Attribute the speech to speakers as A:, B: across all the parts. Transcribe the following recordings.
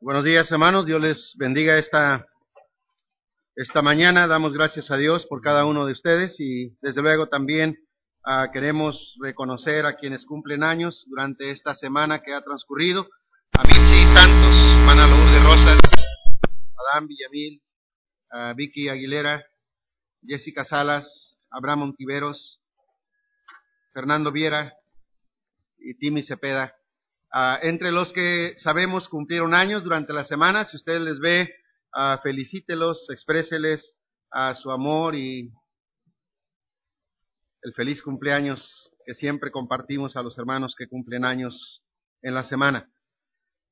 A: Buenos días, hermanos. Dios les bendiga esta, esta mañana. Damos gracias a Dios por cada uno de ustedes y desde luego también uh, queremos reconocer a quienes cumplen años durante esta semana que ha transcurrido. A Mitzi Santos, Mana de Rosas, Adán Villamil, Vicky Aguilera, Jessica Salas, Abraham Montiveros, Fernando Viera y Timmy Cepeda. Uh, entre los que sabemos cumplieron años durante la semana, si usted les ve, uh, felicítelos, expréseles a su amor y el feliz cumpleaños que siempre compartimos a los hermanos que cumplen años en la semana.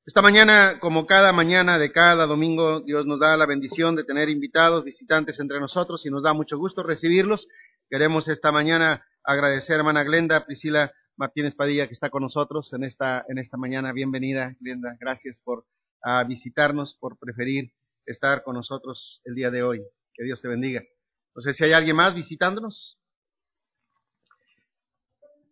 A: Esta mañana, como cada mañana de cada domingo, Dios nos da la bendición de tener invitados, visitantes entre nosotros y nos da mucho gusto recibirlos. Queremos esta mañana agradecer a hermana Glenda, Priscila Martínez Padilla, que está con nosotros en esta, en esta mañana. Bienvenida, Glenda. Gracias por uh, visitarnos, por preferir estar con nosotros el día de hoy. Que Dios te bendiga. No sé si hay alguien más visitándonos.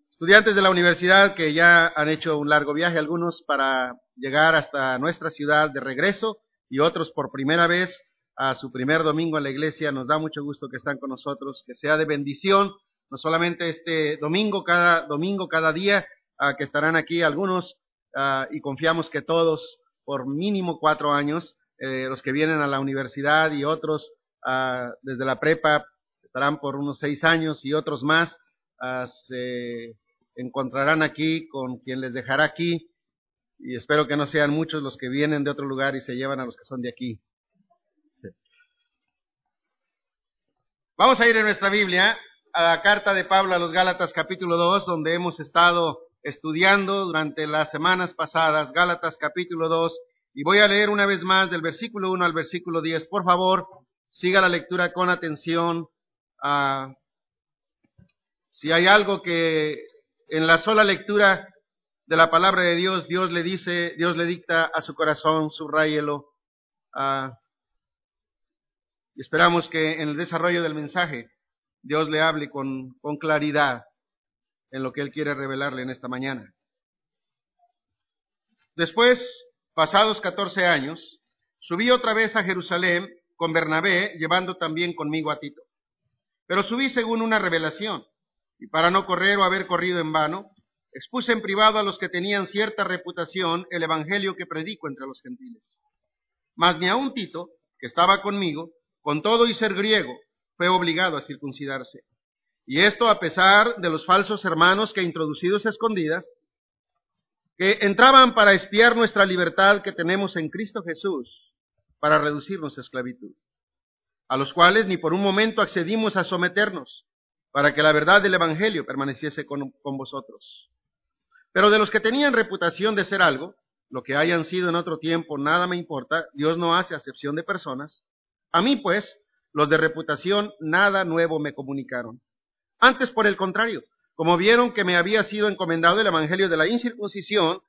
A: Estudiantes de la universidad que ya han hecho un largo viaje, algunos para llegar hasta nuestra ciudad de regreso y otros por primera vez a su primer domingo en la iglesia. Nos da mucho gusto que están con nosotros, que sea de bendición no solamente este domingo, cada domingo, cada día, uh, que estarán aquí algunos, uh, y confiamos que todos, por mínimo cuatro años, eh, los que vienen a la universidad y otros uh, desde la prepa estarán por unos seis años y otros más, se encontrarán aquí con quien les dejará aquí, y espero que no sean muchos los que vienen de otro lugar y se llevan a los que son de aquí. Vamos a ir en nuestra Biblia a la carta de Pablo a los Gálatas capítulo 2, donde hemos estado estudiando durante las semanas pasadas, Gálatas capítulo 2, y voy a leer una vez más del versículo 1 al versículo 10. Por favor, siga la lectura con atención. Uh, si hay algo que en la sola lectura de la palabra de Dios, Dios le dice, Dios le dicta a su corazón, subrayelo. Uh, y esperamos que en el desarrollo del mensaje Dios le hable con, claridad en lo que Él quiere revelarle en esta mañana. Después, pasados catorce años, subí otra vez a Jerusalén con Bernabé, llevando también conmigo a Tito. Pero subí según una revelación, y para no correr o haber corrido en vano, expuse en privado a los que tenían cierta reputación el evangelio que predico entre los gentiles. Mas ni aun Tito, que estaba conmigo, con todo y ser griego, fue obligado a circuncidarse. Y esto a pesar de los falsos hermanos que introducidos a escondidas, que entraban para espiar nuestra libertad que tenemos en Cristo Jesús, para reducirnos a esclavitud, a los cuales ni por un momento accedimos a someternos, para que la verdad del Evangelio permaneciese con, con vosotros. Pero de los que tenían reputación de ser algo, lo que hayan sido en otro tiempo, nada me importa, Dios no hace acepción de personas. A mí, pues, los de reputación nada nuevo me comunicaron. Antes, por el contrario, como vieron que me había sido encomendado el Evangelio de la incircuncisión,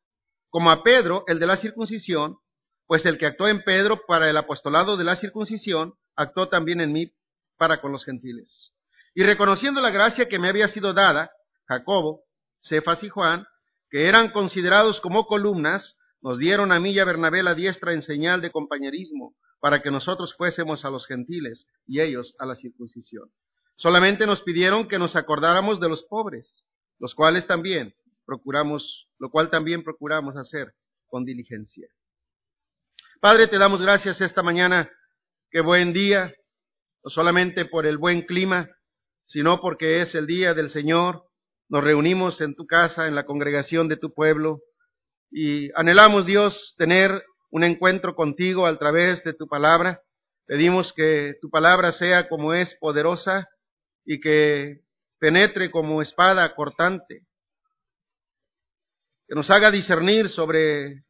A: como a Pedro el de la circuncisión, pues el que actuó en Pedro para el apostolado de la circuncisión, actuó también en mí para con los gentiles. Y reconociendo la gracia que me había sido dada, Jacobo, Cefas y Juan, que eran considerados como columnas, nos dieron a mí y a Bernabé la diestra en señal de compañerismo, para que nosotros fuésemos a los gentiles y ellos a la circuncisión. Solamente nos pidieron que nos acordáramos de los pobres, los cuales también procuramos, lo cual también procuramos hacer con diligencia. Padre, te damos gracias esta mañana, qué buen día, no solamente por el buen clima, sino porque es el día del Señor. Nos reunimos en tu casa, en la congregación de tu pueblo, y anhelamos, Dios, tener un encuentro contigo a través de tu palabra. Pedimos que tu palabra sea como es poderosa y que penetre como espada cortante, que nos haga discernir sobre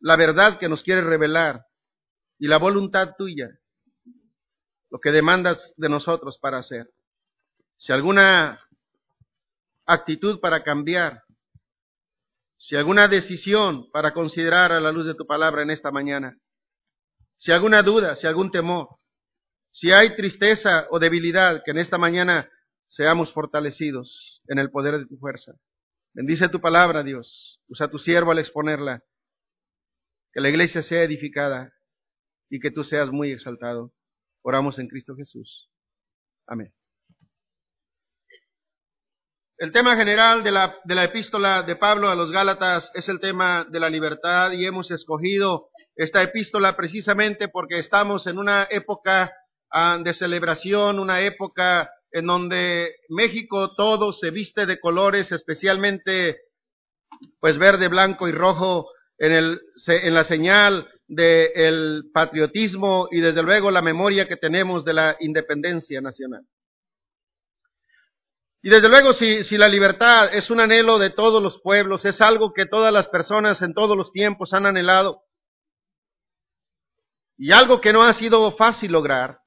A: la verdad que nos quiere revelar y la voluntad tuya, lo que demandas de nosotros para hacer. Si alguna actitud para cambiar, si alguna decisión para considerar a la luz de tu palabra en esta mañana, si alguna duda, si algún temor, si hay tristeza o debilidad, que en esta mañana seamos fortalecidos en el poder de tu fuerza. Bendice tu palabra, Dios. Usa tu siervo al exponerla. que la iglesia sea edificada y que tú seas muy exaltado. Oramos en Cristo Jesús. Amén. El tema general de la, de la epístola de Pablo a los Gálatas es el tema de la libertad y hemos escogido esta epístola precisamente porque estamos en una época ah, de celebración, una época en donde México todo se viste de colores, especialmente pues verde, blanco y rojo, en, el, en la señal del patriotismo y desde luego la memoria que tenemos de la independencia nacional. Y desde luego si, la libertad es un anhelo de todos los pueblos, es algo que todas las personas en todos los tiempos han anhelado, y algo que no ha sido fácil lograr,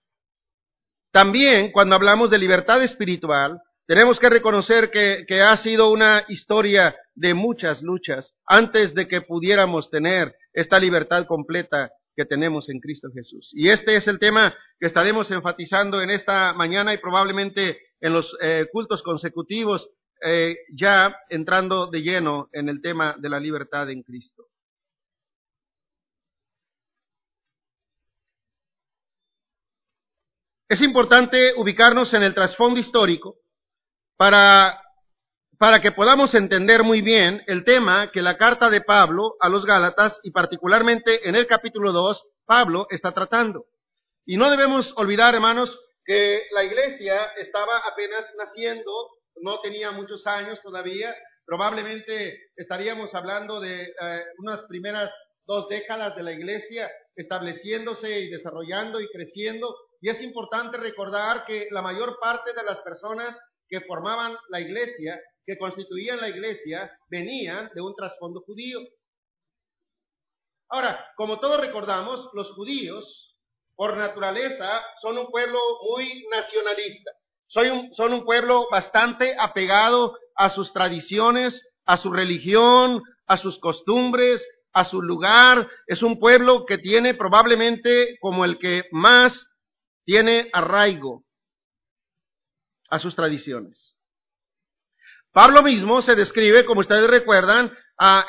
A: también cuando hablamos de libertad espiritual, tenemos que reconocer que, que, ha sido una historia de muchas luchas antes de que pudiéramos tener esta libertad completa que tenemos en Cristo Jesús. Y este es el tema que estaremos enfatizando en esta mañana y probablemente en los eh, cultos consecutivos, eh, ya entrando de lleno en el tema de la libertad en Cristo. Es importante ubicarnos en el trasfondo histórico para, para que podamos entender muy bien el tema que la carta de Pablo a los Gálatas y particularmente en el capítulo 2, Pablo está tratando. Y no debemos olvidar, hermanos, que la iglesia estaba apenas naciendo, no tenía muchos años todavía, probablemente estaríamos hablando de eh, unas primeras dos décadas de la iglesia estableciéndose y desarrollando y creciendo. Y es importante recordar que la mayor parte de las personas que formaban la iglesia, que constituían la iglesia, venían de un trasfondo judío. Ahora, como todos recordamos, los judíos por naturaleza, son un pueblo muy nacionalista. son un pueblo bastante apegado a sus tradiciones, a su religión, a sus costumbres, a su lugar. Es un pueblo que tiene probablemente como el que más tiene arraigo a sus tradiciones. Pablo mismo se describe, como ustedes recuerdan,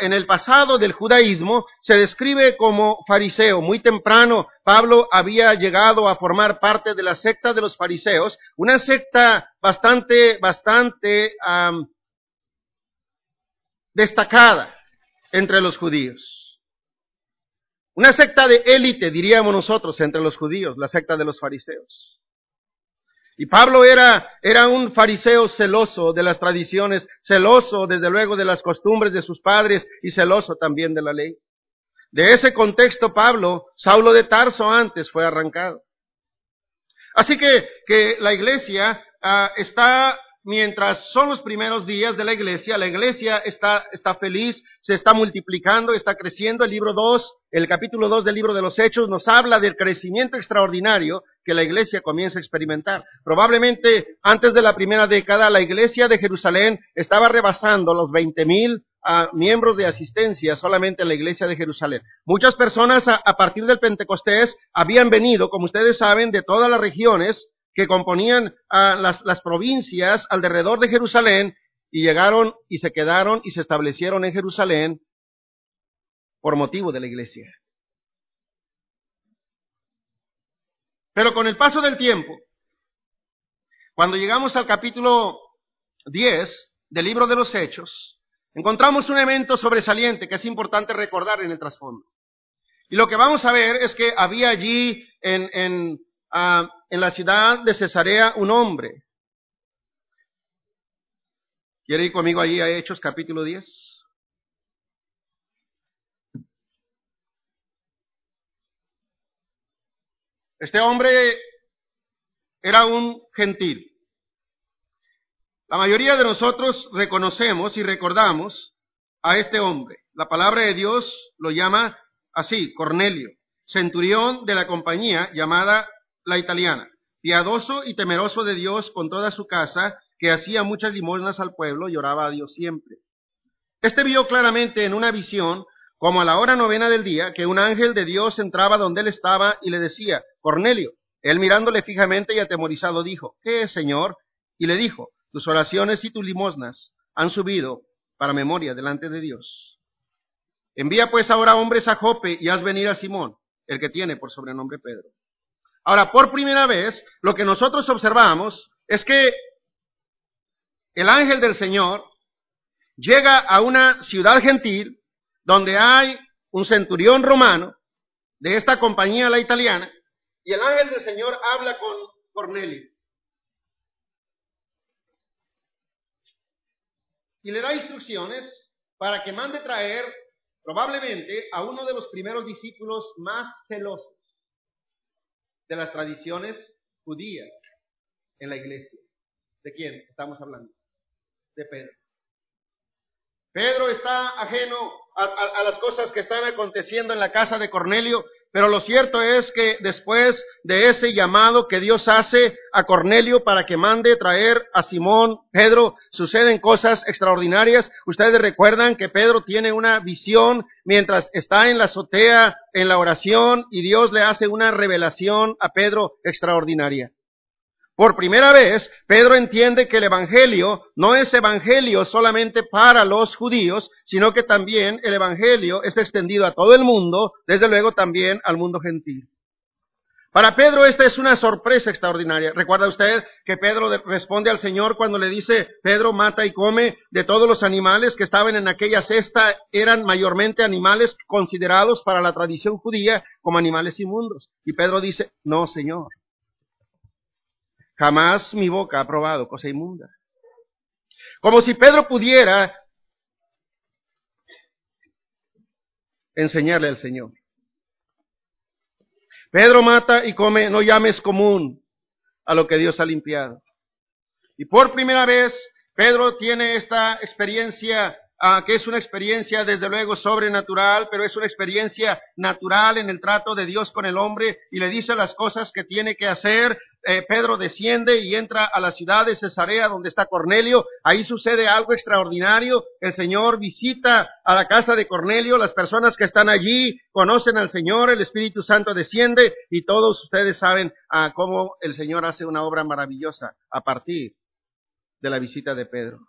A: en el pasado del judaísmo se describe como fariseo. Muy temprano Pablo había llegado a formar parte de la secta de los fariseos, una secta bastante, bastante destacada entre los judíos. Una secta de élite, diríamos nosotros, entre los judíos, la secta de los fariseos. Y Pablo era, era un fariseo celoso de las tradiciones, celoso desde luego de las costumbres de sus padres y celoso también de la ley. De ese contexto Pablo, Saulo de Tarso antes fue arrancado. Así que, que la iglesia ah, está mientras son los primeros días de la iglesia, la iglesia está, está feliz, se está multiplicando, está creciendo. El libro 2, el capítulo 2 del libro de los Hechos nos habla del crecimiento extraordinario que la iglesia comienza a experimentar. Probablemente antes de la primera década, la iglesia de Jerusalén estaba rebasando los 20 mil ah, miembros de asistencia solamente en la iglesia de Jerusalén. Muchas personas a, partir del Pentecostés habían venido, como ustedes saben, de todas las regiones que componían a las, las provincias alrededor de Jerusalén y llegaron y se quedaron y se establecieron en Jerusalén por motivo de la iglesia. Pero con el paso del tiempo, cuando llegamos al capítulo 10 del libro de los Hechos, encontramos un evento sobresaliente que es importante recordar en el trasfondo. Y lo que vamos a ver es que había allí en, en en la ciudad de Cesarea un hombre. ¿Quiere ir conmigo allí a Hechos capítulo 10? Este hombre era un gentil. La mayoría de nosotros reconocemos y recordamos a este hombre. La palabra de Dios lo llama así, Cornelio, centurión de la compañía llamada la italiana, piadoso y temeroso de Dios con toda su casa, que hacía muchas limosnas al pueblo y oraba a Dios siempre. Este vio claramente en una visión, como a la hora novena del día, que un ángel de Dios entraba donde él estaba y le decía, Cornelio. Él mirándole fijamente y atemorizado dijo, ¿qué es, Señor? Y le dijo, tus oraciones y tus limosnas han subido para memoria delante de Dios. Envía pues ahora hombres a Jope y haz venir a Simón, el que tiene por sobrenombre Pedro. Ahora, por primera vez, lo que nosotros observamos es que el ángel del Señor llega a una ciudad gentil donde hay un centurión romano de esta compañía, la italiana, y el ángel del Señor habla con Cornelio. Y le da instrucciones para que mande traer probablemente a uno de los primeros discípulos más celosos de las tradiciones judías en la iglesia. ¿De quién estamos hablando? De Pedro. Pedro está ajeno a, las cosas que están aconteciendo en la casa de Cornelio, pero lo cierto es que después de ese llamado que Dios hace a Cornelio para que mande traer a Simón, Pedro, suceden cosas extraordinarias. Ustedes recuerdan que Pedro tiene una visión mientras está en la azotea, en la oración, y Dios le hace una revelación a Pedro extraordinaria. Por primera vez, Pedro entiende que el Evangelio no es Evangelio solamente para los judíos, sino que también el Evangelio es extendido a todo el mundo, desde luego también al mundo gentil. Para Pedro esta es una sorpresa extraordinaria. ¿Recuerda usted que Pedro responde al Señor cuando le dice, Pedro mata y come de todos los animales que estaban en aquella cesta, eran mayormente animales considerados para la tradición judía como animales inmundos? Y Pedro dice, no, Señor. Jamás mi boca ha probado cosa inmunda. Como si Pedro pudiera enseñarle al Señor. Pedro mata y come, no llames común a lo que Dios ha limpiado. Y por primera vez, Pedro tiene esta experiencia que es una experiencia desde luego sobrenatural, pero es una experiencia natural en el trato de Dios con el hombre y le dice las cosas que tiene que hacer. Eh, Pedro desciende y entra a la ciudad de Cesarea donde está Cornelio. Ahí sucede algo extraordinario. El Señor visita a la casa de Cornelio. Las personas que están allí conocen al Señor. El Espíritu Santo desciende y todos ustedes saben ah, cómo el Señor hace una obra maravillosa a partir de la visita de Pedro.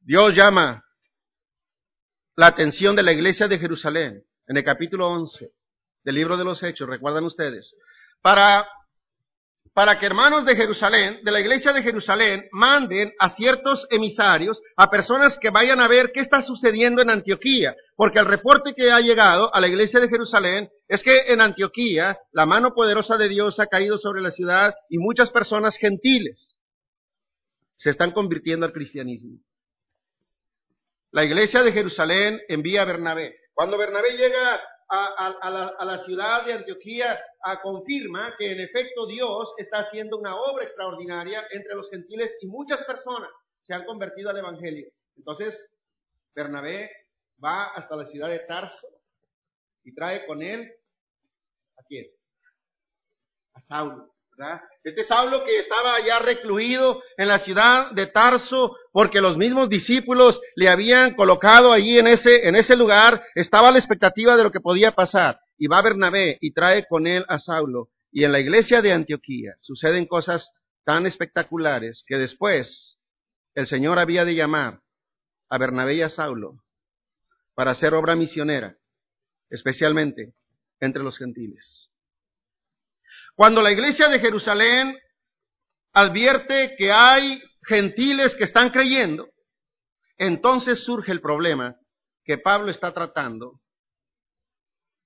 A: Dios llama la atención de la iglesia de Jerusalén en el capítulo 11 del libro de los Hechos, recuerdan ustedes, para, para que hermanos de Jerusalén, de la iglesia de Jerusalén, manden a ciertos emisarios, a personas que vayan a ver qué está sucediendo en Antioquía, porque el reporte que ha llegado a la iglesia de Jerusalén es que en Antioquía la mano poderosa de Dios ha caído sobre la ciudad y muchas personas gentiles se están convirtiendo al cristianismo la iglesia de Jerusalén envía a Bernabé. Cuando Bernabé llega a, la, ciudad de Antioquía, confirma que en efecto Dios está haciendo una obra extraordinaria entre los gentiles y muchas personas se han convertido al Evangelio. Entonces, Bernabé va hasta la ciudad de Tarso y trae con él a quién? A Saulo. Este Saulo que estaba allá recluido en la ciudad de Tarso porque los mismos discípulos le habían colocado allí en ese, en ese lugar, estaba a la expectativa de lo que podía pasar. Y va Bernabé y trae con él a Saulo. Y en la iglesia de Antioquía suceden cosas tan espectaculares que después el Señor había de llamar a Bernabé y a Saulo para hacer obra misionera, especialmente entre los gentiles. Cuando la iglesia de Jerusalén advierte que hay gentiles que están creyendo, entonces surge el problema que Pablo está tratando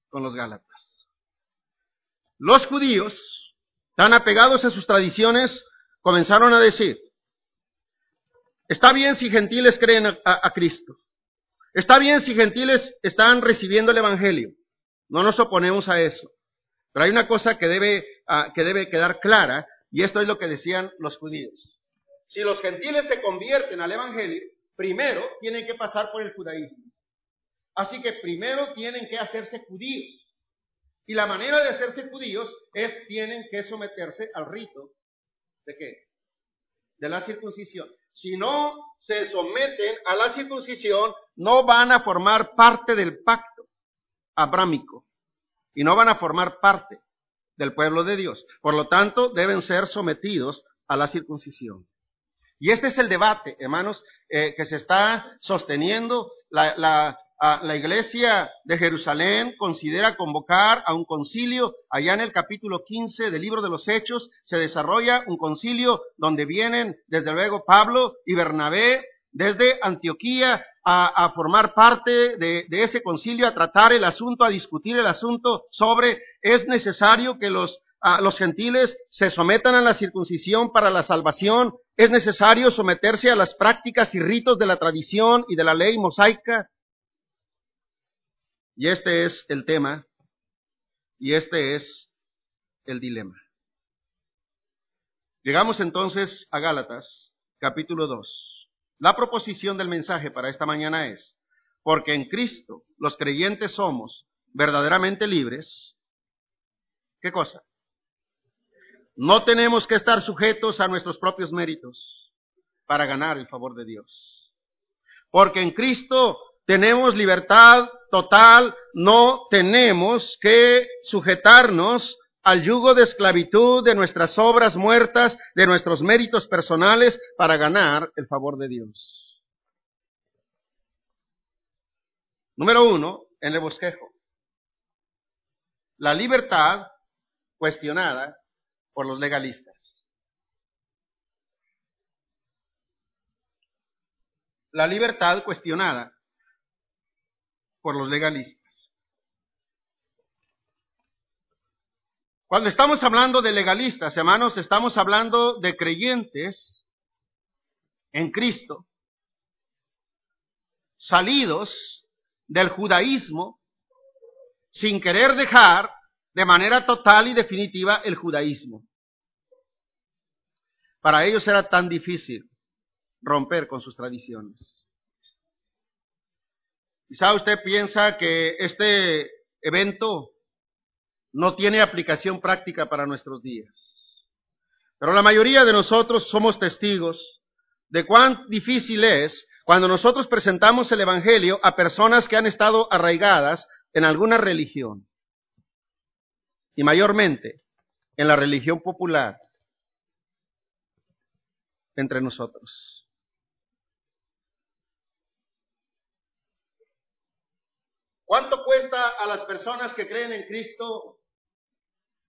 A: con los Gálatas. Los judíos, tan apegados a sus tradiciones, comenzaron a decir, está bien si gentiles creen a, a Cristo, está bien si gentiles están recibiendo el Evangelio, no nos oponemos a eso. Pero hay una cosa que debe, ah, que debe quedar clara, y esto es lo que decían los judíos. Si los gentiles se convierten al Evangelio, primero tienen que pasar por el judaísmo. Así que primero tienen que hacerse judíos. Y la manera de hacerse judíos es tienen que someterse al rito de qué? De la circuncisión. Si no se someten a la circuncisión, no van a formar parte del pacto abrámico y no van a formar parte del pueblo de Dios. Por lo tanto, deben ser sometidos a la circuncisión. Y este es el debate, hermanos, eh, que se está sosteniendo. La, la, la iglesia de Jerusalén considera convocar a un concilio. Allá en el capítulo 15 del libro de los Hechos se desarrolla un concilio donde vienen, desde luego, Pablo y Bernabé desde Antioquía a, formar parte de, ese concilio, a tratar el asunto, a discutir el asunto sobre es necesario que los, los gentiles se sometan a la circuncisión para la salvación, es necesario someterse a las prácticas y ritos de la tradición y de la ley mosaica. Y este es el tema y este es el dilema. Llegamos entonces a Gálatas, capítulo 2. La proposición del mensaje para esta mañana es, porque en Cristo los creyentes somos verdaderamente libres. ¿Qué cosa? No tenemos que estar sujetos a nuestros propios méritos para ganar el favor de Dios. Porque en Cristo tenemos libertad total, no tenemos que sujetarnos al yugo de esclavitud de nuestras obras muertas, de nuestros méritos personales, para ganar el favor de Dios. Número uno, en el bosquejo. La libertad cuestionada por los legalistas. La libertad cuestionada por los legalistas. Cuando estamos hablando de legalistas, hermanos, estamos hablando de creyentes en Cristo, salidos del judaísmo, sin querer dejar de manera total y definitiva el judaísmo. Para ellos era tan difícil romper con sus tradiciones. Quizá usted piensa que este evento no tiene aplicación práctica para nuestros días. Pero la mayoría de nosotros somos testigos de cuán difícil es cuando nosotros presentamos el Evangelio a personas que han estado arraigadas en alguna religión. Y mayormente en la religión popular entre nosotros. ¿Cuánto cuesta a las personas que creen en Cristo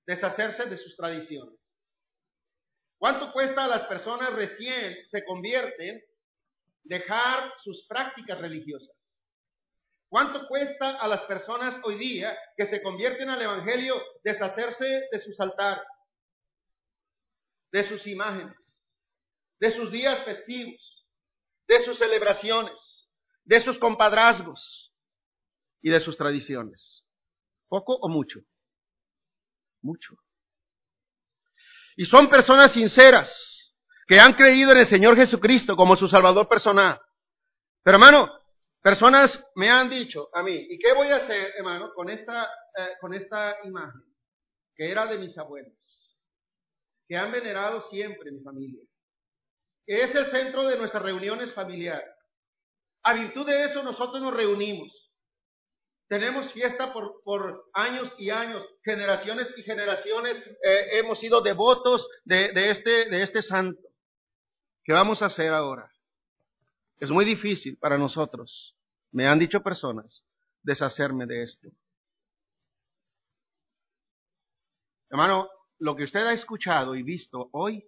A: deshacerse de sus tradiciones. ¿Cuánto cuesta a las personas recién se convierten dejar sus prácticas religiosas? ¿Cuánto cuesta a las personas hoy día que se convierten al Evangelio deshacerse de sus altares, de sus imágenes, de sus días festivos, de sus celebraciones, de sus compadrazgos y de sus tradiciones? ¿Poco o mucho? Mucho. Y son personas sinceras que han creído en el Señor Jesucristo como su Salvador personal. Pero hermano, personas me han dicho a mí, ¿y qué voy a hacer, hermano, con esta, eh, con esta imagen que era de mis abuelos, que han venerado siempre mi familia, que es el centro de nuestras reuniones familiares? A virtud de eso nosotros nos reunimos. Tenemos fiesta por, por, años y años, generaciones y generaciones eh, hemos sido devotos de, de, este, de este santo. ¿Qué vamos a hacer ahora? Es muy difícil para nosotros, me han dicho personas, deshacerme de esto. Hermano, lo que usted ha escuchado y visto hoy,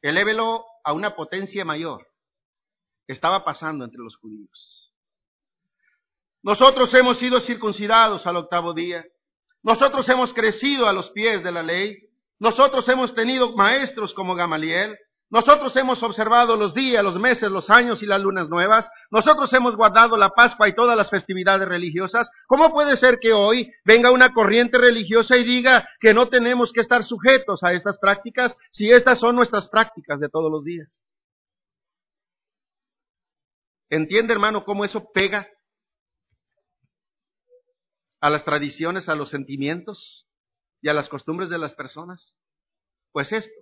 A: elévelo a una potencia mayor estaba pasando entre los judíos. Nosotros hemos sido circuncidados al octavo día. Nosotros hemos crecido a los pies de la ley. Nosotros hemos tenido maestros como Gamaliel. Nosotros hemos observado los días, los meses, los años y las lunas nuevas. Nosotros hemos guardado la Pascua y todas las festividades religiosas. ¿Cómo puede ser que hoy venga una corriente religiosa y diga que no tenemos que estar sujetos a estas prácticas si estas son nuestras prácticas de todos los días? ¿Entiende, hermano, cómo eso pega a las tradiciones, a los sentimientos y a las costumbres de las personas? Pues esto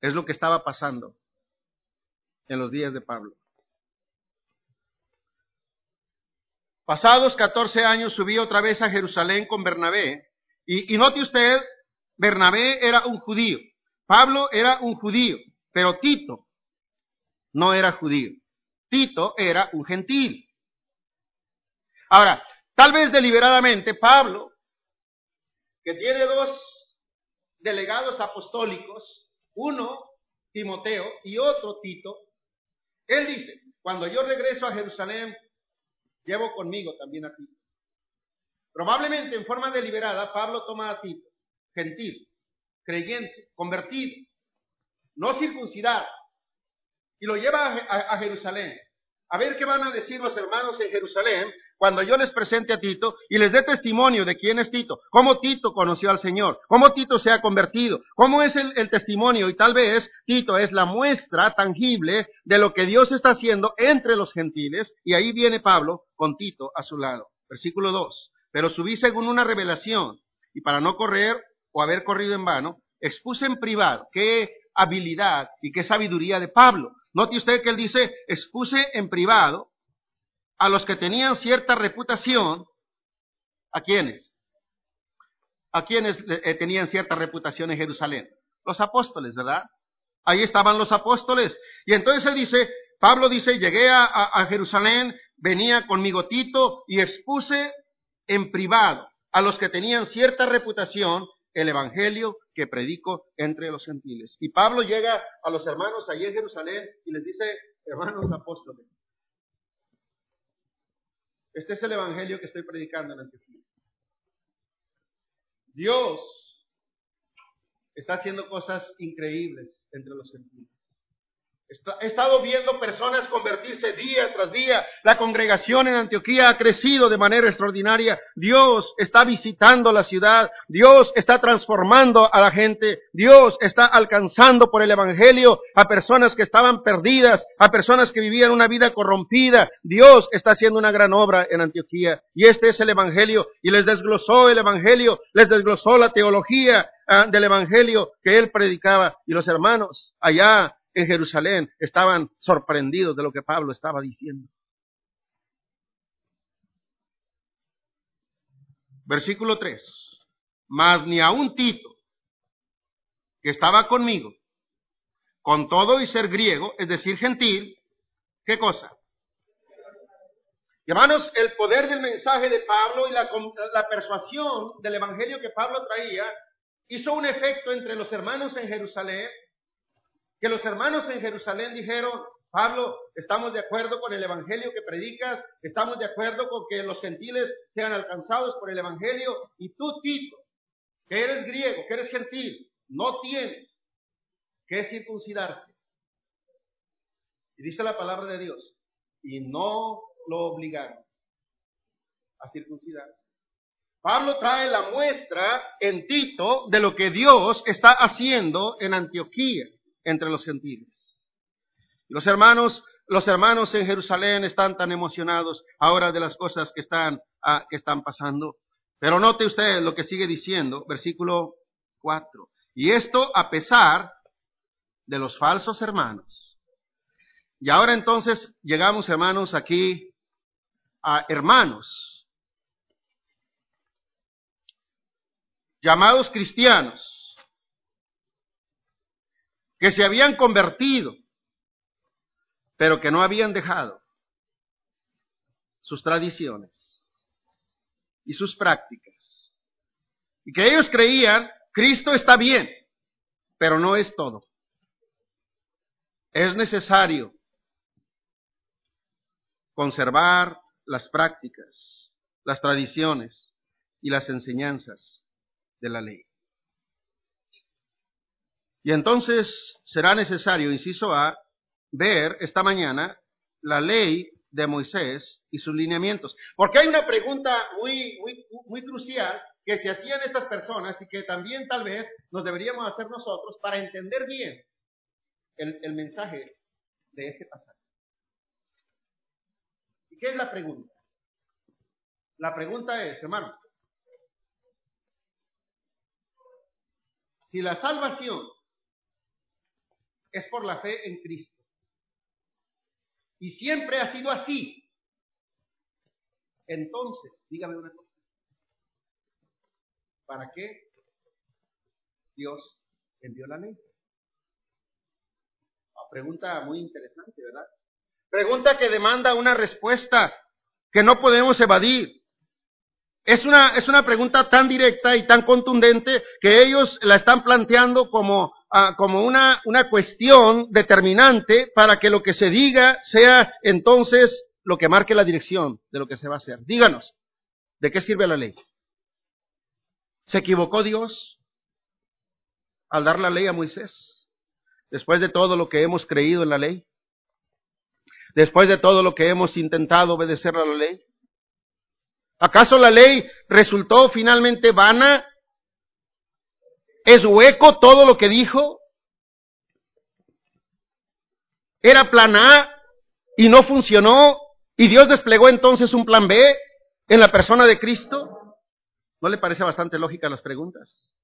A: es lo que estaba pasando en los días de Pablo. Pasados 14 años subí otra vez a Jerusalén con Bernabé y, y note usted, Bernabé era un judío, Pablo era un judío. Pero Tito no era judío. Tito era un gentil. Ahora, tal vez deliberadamente Pablo, que tiene dos delegados apostólicos, uno Timoteo y otro Tito, él dice, cuando yo regreso a Jerusalén, llevo conmigo también a Tito. Probablemente en forma deliberada, Pablo toma a Tito, gentil, creyente, convertido, no circuncidado, y lo lleva a, Jerusalén. A ver qué van a decir los hermanos en Jerusalén cuando yo les presente a Tito y les dé testimonio de quién es Tito, cómo Tito conoció al Señor, cómo Tito se ha convertido, cómo es el, testimonio y tal vez Tito es la muestra tangible de lo que Dios está haciendo entre los gentiles y ahí viene Pablo con Tito a su lado. Versículo 2. Pero subí según una revelación y para no correr o haber corrido en vano, expuse en privado qué habilidad y qué sabiduría de Pablo. Note usted que él dice, expuse en privado a los que tenían cierta reputación, ¿a quiénes? ¿A quiénes eh, tenían cierta reputación en Jerusalén? Los apóstoles, ¿verdad? Ahí estaban los apóstoles. Y entonces él dice, Pablo dice, llegué a, Jerusalén, venía conmigo Tito y expuse en privado a los que tenían cierta reputación el evangelio que predico entre los gentiles. Y Pablo llega a los hermanos allí en Jerusalén y les dice, hermanos apóstoles, este es el evangelio que estoy predicando en Antioquía. Dios está haciendo cosas increíbles entre los gentiles. He estado viendo personas convertirse día tras día. La congregación en Antioquía ha crecido de manera extraordinaria. Dios está visitando la ciudad. Dios está transformando a la gente. Dios está alcanzando por el Evangelio a personas que estaban perdidas, a personas que vivían una vida corrompida. Dios está haciendo una gran obra en Antioquía. Y este es el Evangelio. Y les desglosó el Evangelio, les desglosó la teología ah, del Evangelio que él predicaba. Y los hermanos allá en Jerusalén estaban sorprendidos de lo que Pablo estaba diciendo. Versículo 3. Mas ni a un Tito, que estaba conmigo, con todo y ser griego, es decir, gentil, ¿qué cosa? Hermanos, el poder del mensaje de Pablo y la, la, persuasión del evangelio que Pablo traía hizo un efecto entre los hermanos en Jerusalén que los hermanos en Jerusalén dijeron, Pablo, estamos de acuerdo con el Evangelio que predicas, estamos de acuerdo con que los gentiles sean alcanzados por el Evangelio, y tú, Tito, que eres griego, que eres gentil, no tienes que circuncidarte. Y dice la palabra de Dios, y no lo obligaron a circuncidarse. Pablo trae la muestra en Tito de lo que Dios está haciendo en Antioquía entre los gentiles. Los hermanos, los hermanos en Jerusalén están tan emocionados ahora de las cosas que están, ah, que están pasando. Pero note usted lo que sigue diciendo, versículo 4. Y esto a pesar de los falsos hermanos. Y ahora entonces llegamos, hermanos, aquí a hermanos llamados cristianos que se habían convertido, pero que no habían dejado sus tradiciones y sus prácticas. Y que ellos creían, Cristo está bien, pero no es todo. Es necesario conservar las prácticas, las tradiciones y las enseñanzas de la ley. Y entonces será necesario, inciso A, ver esta mañana la ley de Moisés y sus lineamientos. Porque hay una pregunta muy, muy, muy crucial que se hacían estas personas y que también tal vez nos deberíamos hacer nosotros para entender bien el, mensaje de este pasaje. ¿Y qué es la pregunta? La pregunta es, hermano, si la salvación es por la fe en Cristo. Y siempre ha sido así. Entonces, dígame una cosa. ¿Para qué Dios envió la ley? pregunta muy interesante, ¿verdad? Pregunta que demanda una respuesta que no podemos evadir. Es una, es una pregunta tan directa y tan contundente que ellos la están planteando como, ah, como una, una cuestión determinante para que lo que se diga sea entonces lo que marque la dirección de lo que se va a hacer. Díganos, ¿de qué sirve la ley? ¿Se equivocó Dios al dar la ley a Moisés? Después de todo lo que hemos creído en la ley, después de todo lo que hemos intentado obedecer a la ley, ¿acaso la ley resultó finalmente vana? ¿Es hueco todo lo que dijo? ¿Era plan A y no funcionó? ¿Y Dios desplegó entonces un plan B en la persona de Cristo? ¿No le parece bastante lógica las preguntas?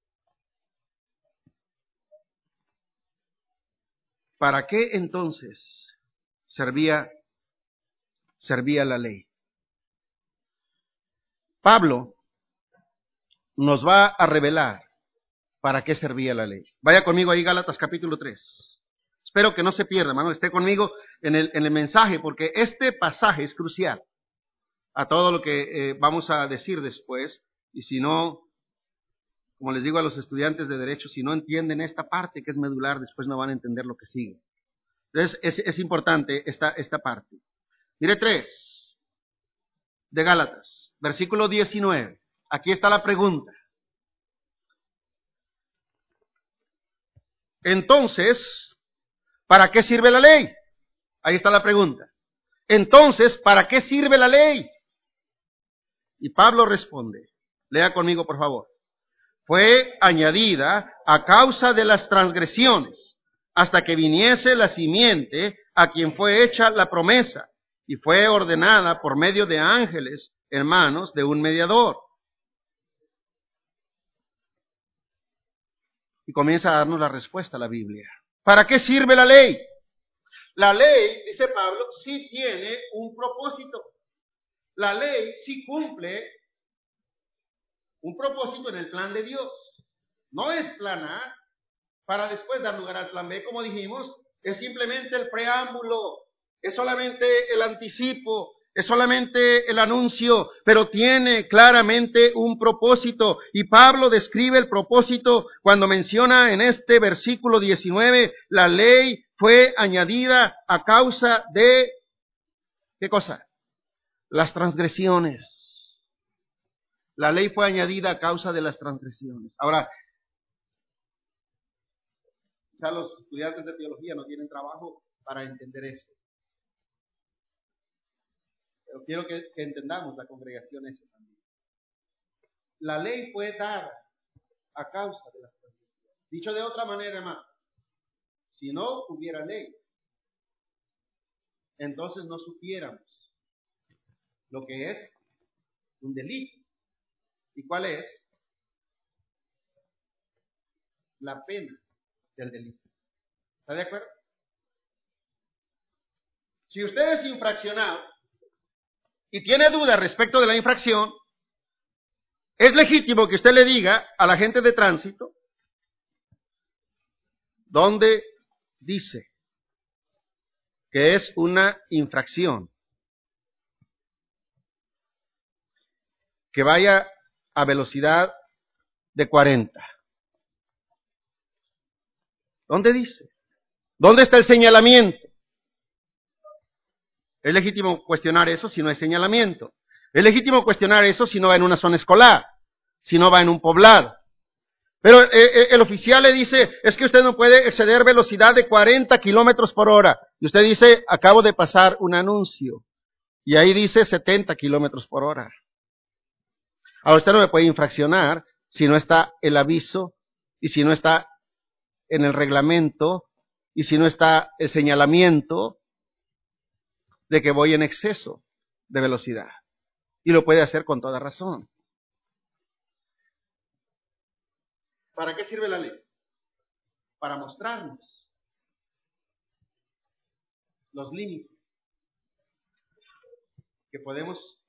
A: ¿Para qué entonces servía, servía la ley? Pablo nos va a revelar para qué servía la ley. Vaya conmigo ahí, Gálatas capítulo 3. Espero que no se pierda, hermano, esté conmigo en el, en el mensaje, porque este pasaje es crucial a todo lo que eh, vamos a decir después. Y si no, como les digo a los estudiantes de derecho, si no entienden esta parte que es medular, después no van a entender lo que sigue. Entonces, es, importante esta, esta parte. Mire tres de Gálatas, versículo 19. Aquí está la pregunta. Entonces, ¿Para qué sirve la ley? Ahí está la pregunta. Entonces, ¿para qué sirve la ley? Y Pablo responde, lea conmigo por favor, fue añadida a causa de las transgresiones, hasta que viniese la simiente a quien fue hecha la promesa, y fue ordenada por medio de ángeles, hermanos, de un mediador. Y comienza a darnos la respuesta a la Biblia. ¿Para qué sirve la ley? La ley, dice Pablo, sí tiene un propósito. La ley sí cumple un propósito en el plan de Dios. No es plan A para después dar lugar al plan B, como dijimos, es simplemente el preámbulo, es solamente el anticipo, es solamente el anuncio, pero tiene claramente un propósito. Y Pablo describe el propósito cuando menciona en este versículo 19, la ley fue añadida a causa de, ¿qué cosa? Las transgresiones. La ley fue añadida a causa de las transgresiones. Ahora, quizá los estudiantes de teología no tienen trabajo para entender esto. Quiero que, entendamos la congregación eso también. La ley fue dada a causa de las transgresiones. Dicho de otra manera, hermano, si no hubiera ley, entonces no supiéramos lo que es un delito. ¿Y cuál es? La pena del delito. ¿Está de acuerdo? Si usted es infraccionado, y tiene dudas respecto de la infracción, es legítimo que usted le diga a la gente de tránsito donde dice que es una infracción que vaya a velocidad de 40. ¿Dónde dice? ¿Dónde está el señalamiento? Es legítimo cuestionar eso si no hay señalamiento. Es legítimo cuestionar eso si no va en una zona escolar, si no va en un poblado. Pero eh, eh, el oficial le dice, es que usted no puede exceder velocidad de 40 kilómetros por hora. Y usted dice, acabo de pasar un anuncio. Y ahí dice 70 kilómetros por hora. Ahora usted no me puede infraccionar si no está el aviso y si no está en el reglamento y si no está el señalamiento de que voy en exceso de velocidad. Y lo puede hacer con toda razón. ¿Para qué sirve la ley? Para mostrarnos los límites que podemos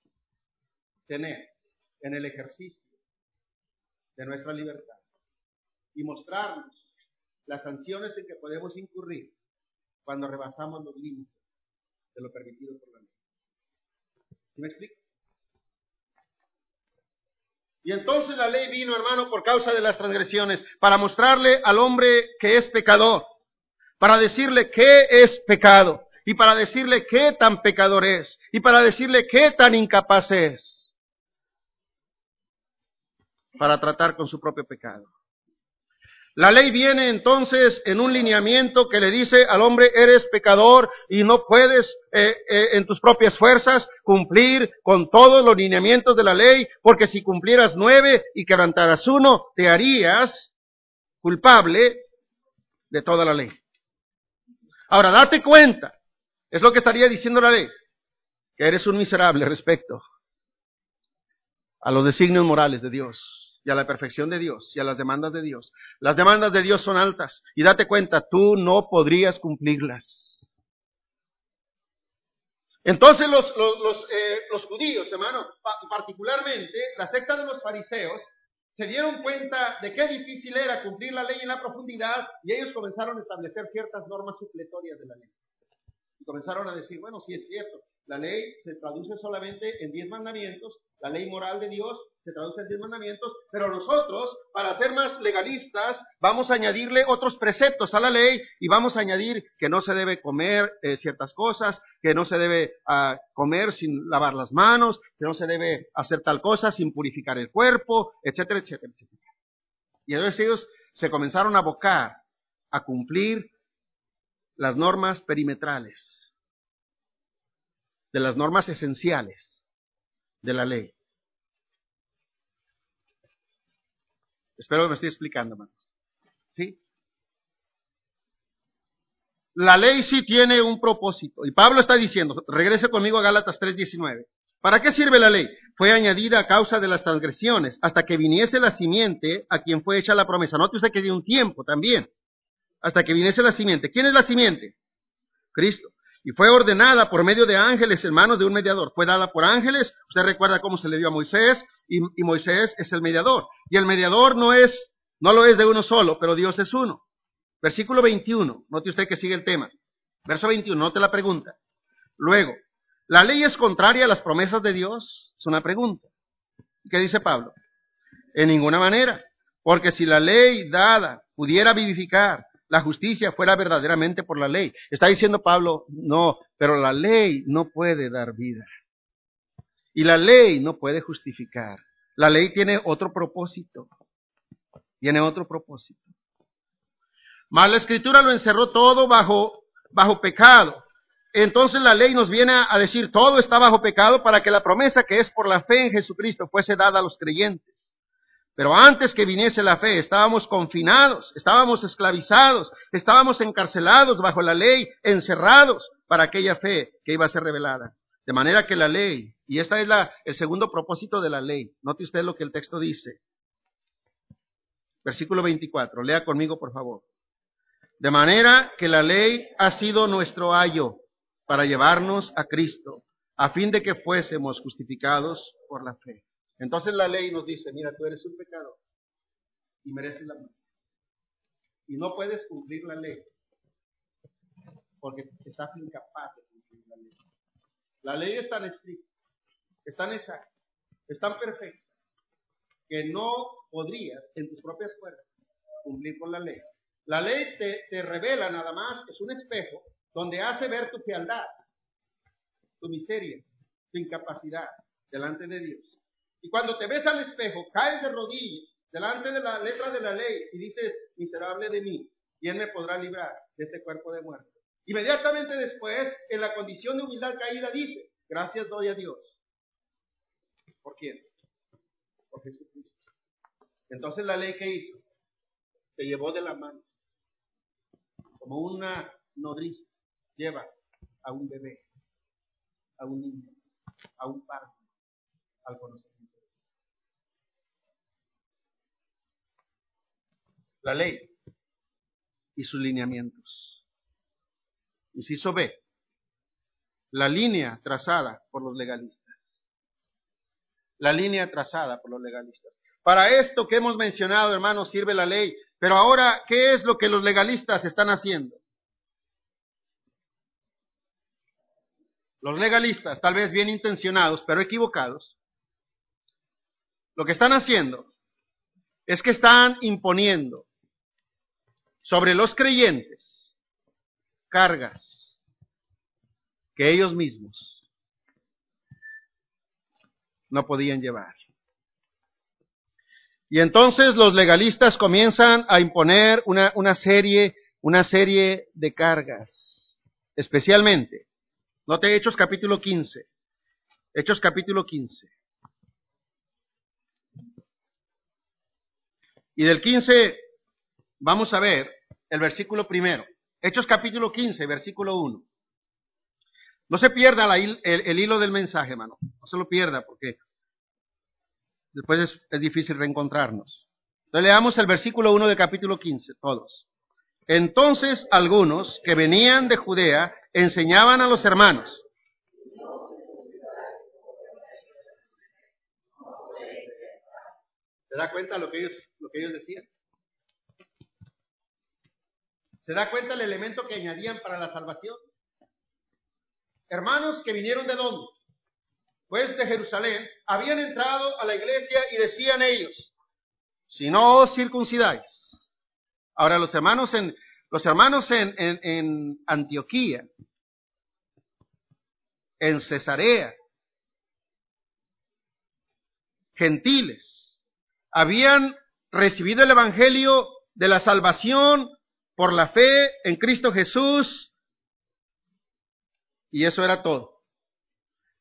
A: tener en el ejercicio de nuestra libertad y mostrarnos las sanciones en que podemos incurrir cuando rebasamos los límites de lo permitido por la ley. ¿Sí me explico? Y entonces la ley vino, hermano, por causa de las transgresiones, para mostrarle al hombre que es pecador, para decirle qué es pecado, y para decirle qué tan pecador es, y para decirle qué tan incapaz es, para tratar con su propio pecado. La ley viene entonces en un lineamiento que le dice al hombre, eres pecador y no puedes eh, eh, en tus propias fuerzas cumplir con todos los lineamientos de la ley, porque si cumplieras nueve y quebrantaras uno, te harías culpable de toda la ley. Ahora, date cuenta, es lo que estaría diciendo la ley, que eres un miserable respecto a los designios morales de Dios y a la perfección de Dios y a las demandas de Dios. Las demandas de Dios son altas y date cuenta, tú no podrías cumplirlas. Entonces los, los, eh, judíos, hermano, particularmente la secta de los fariseos, se dieron cuenta de qué difícil era cumplir la ley en la profundidad y ellos comenzaron a establecer ciertas normas supletorias de la ley. Y comenzaron a decir, bueno, sí es cierto, la ley se traduce solamente en diez mandamientos, la ley moral de Dios se traduce en diez mandamientos, pero nosotros, para ser más legalistas, vamos a añadirle otros preceptos a la ley y vamos a añadir que no se debe comer eh, ciertas cosas, que no se debe ah, comer sin lavar las manos, que no se debe hacer tal cosa sin purificar el cuerpo, etcétera, etcétera, etcétera. Y entonces ellos se comenzaron a abocar a cumplir las normas perimetrales, de las normas esenciales de la ley. Espero que me esté explicando, hermanos. ¿Sí? La ley sí tiene un propósito. Y Pablo está diciendo, regrese conmigo a Gálatas 3:19. ¿Para qué sirve la ley? Fue añadida a causa de las transgresiones, hasta que viniese la simiente a quien fue hecha la promesa. Note usted que dio un tiempo también, hasta que viniese la simiente. ¿Quién es la simiente? Cristo. Y fue ordenada por medio de ángeles en manos de un mediador. Fue dada por ángeles. Usted recuerda cómo se le dio a Moisés y, Moisés es el mediador. Y el mediador no es, no lo es de uno solo, pero Dios es uno. Versículo 21, note usted que sigue el tema. Verso 21, note la pregunta. Luego, ¿la ley es contraria a las promesas de Dios? Es una pregunta. ¿Qué dice Pablo? En ninguna manera, porque si la ley dada pudiera vivificar, la justicia fuera verdaderamente por la ley. Está diciendo Pablo, no, pero la ley no puede dar vida. Y la ley no puede justificar. La ley tiene otro propósito. Tiene otro propósito. Mas la escritura lo encerró todo bajo, bajo pecado. Entonces la ley nos viene a decir todo está bajo pecado para que la promesa que es por la fe en Jesucristo fuese dada a los creyentes. Pero antes que viniese la fe, estábamos confinados, estábamos esclavizados, estábamos encarcelados bajo la ley, encerrados para aquella fe que iba a ser revelada. De manera que la ley, y este es la, el segundo propósito de la ley, note usted lo que el texto dice. Versículo 24, lea conmigo por favor. De manera que la ley ha sido nuestro ayo para llevarnos a Cristo, a fin de que fuésemos justificados por la fe. Entonces la ley nos dice, mira, tú eres un pecador y mereces la muerte. Y no puedes cumplir la ley porque estás incapaz de cumplir la ley. La ley es tan estricta, es tan exacta, es tan perfecta, que no podrías en tus propias fuerzas cumplir con la ley. La ley te, te revela nada más, es un espejo donde hace ver tu fealdad, tu miseria, tu incapacidad delante de Dios. Y cuando te ves al espejo, caes de rodillas delante de la letra de la ley y dices, miserable de mí, ¿quién me podrá librar de este cuerpo de muerte? Inmediatamente después, en la condición de humildad caída, dice, gracias doy a Dios. ¿Por quién? Por Jesucristo. Entonces la ley que hizo, te llevó de la mano, como una nodriza lleva a un bebé, a un niño, a un padre, al conocimiento de Cristo. La ley y sus lineamientos. Inciso B. La línea trazada por los legalistas. La línea trazada por los legalistas. Para esto que hemos mencionado, hermanos, sirve la ley. Pero ahora, ¿qué es lo que los legalistas están haciendo? los legalistas, tal vez bien intencionados, pero equivocados, lo que están haciendo es que están imponiendo sobre los creyentes cargas que ellos mismos no podían llevar. Y entonces los legalistas comienzan a imponer una, una, serie, una serie de cargas, especialmente. Note Hechos capítulo 15. Hechos capítulo 15. Y del 15 vamos a ver el versículo primero. Hechos capítulo 15, versículo 1. No se pierda el, hilo del mensaje, hermano. No se lo pierda porque después es, es difícil reencontrarnos. Entonces leamos el versículo 1 del capítulo 15, todos. Entonces algunos que venían de Judea enseñaban a los hermanos. ¿Se da cuenta lo que ellos, lo que ellos decían? ¿Se da cuenta el elemento que añadían para la salvación? Hermanos que vinieron de dónde? Pues de Jerusalén, habían entrado a la iglesia y decían ellos, si no os circuncidáis. Ahora los hermanos en, los hermanos en, en, en Antioquía, en Cesarea, gentiles, habían recibido el Evangelio de la salvación por la fe en Cristo Jesús y eso era todo.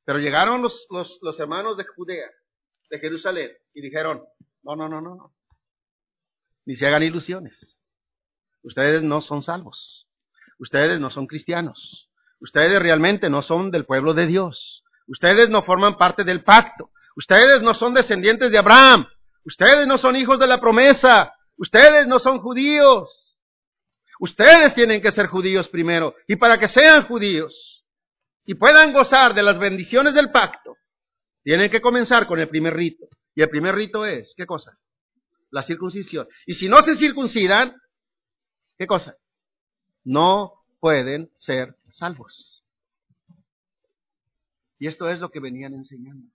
A: Pero llegaron los, los, hermanos de Judea, de Jerusalén, y dijeron, no, no, no, no, no, ni se hagan ilusiones. Ustedes no son salvos. Ustedes no son cristianos. Ustedes realmente no son del pueblo de Dios. Ustedes no forman parte del pacto. Ustedes no son descendientes de Abraham. Ustedes no son hijos de la promesa. Ustedes no son judíos. Ustedes tienen que ser judíos primero. Y para que sean judíos y puedan gozar de las bendiciones del pacto, tienen que comenzar con el primer rito. Y el primer rito es, ¿qué cosa? La circuncisión. Y si no se circuncidan, ¿qué cosa? No pueden ser salvos. Y esto es lo que venían enseñando.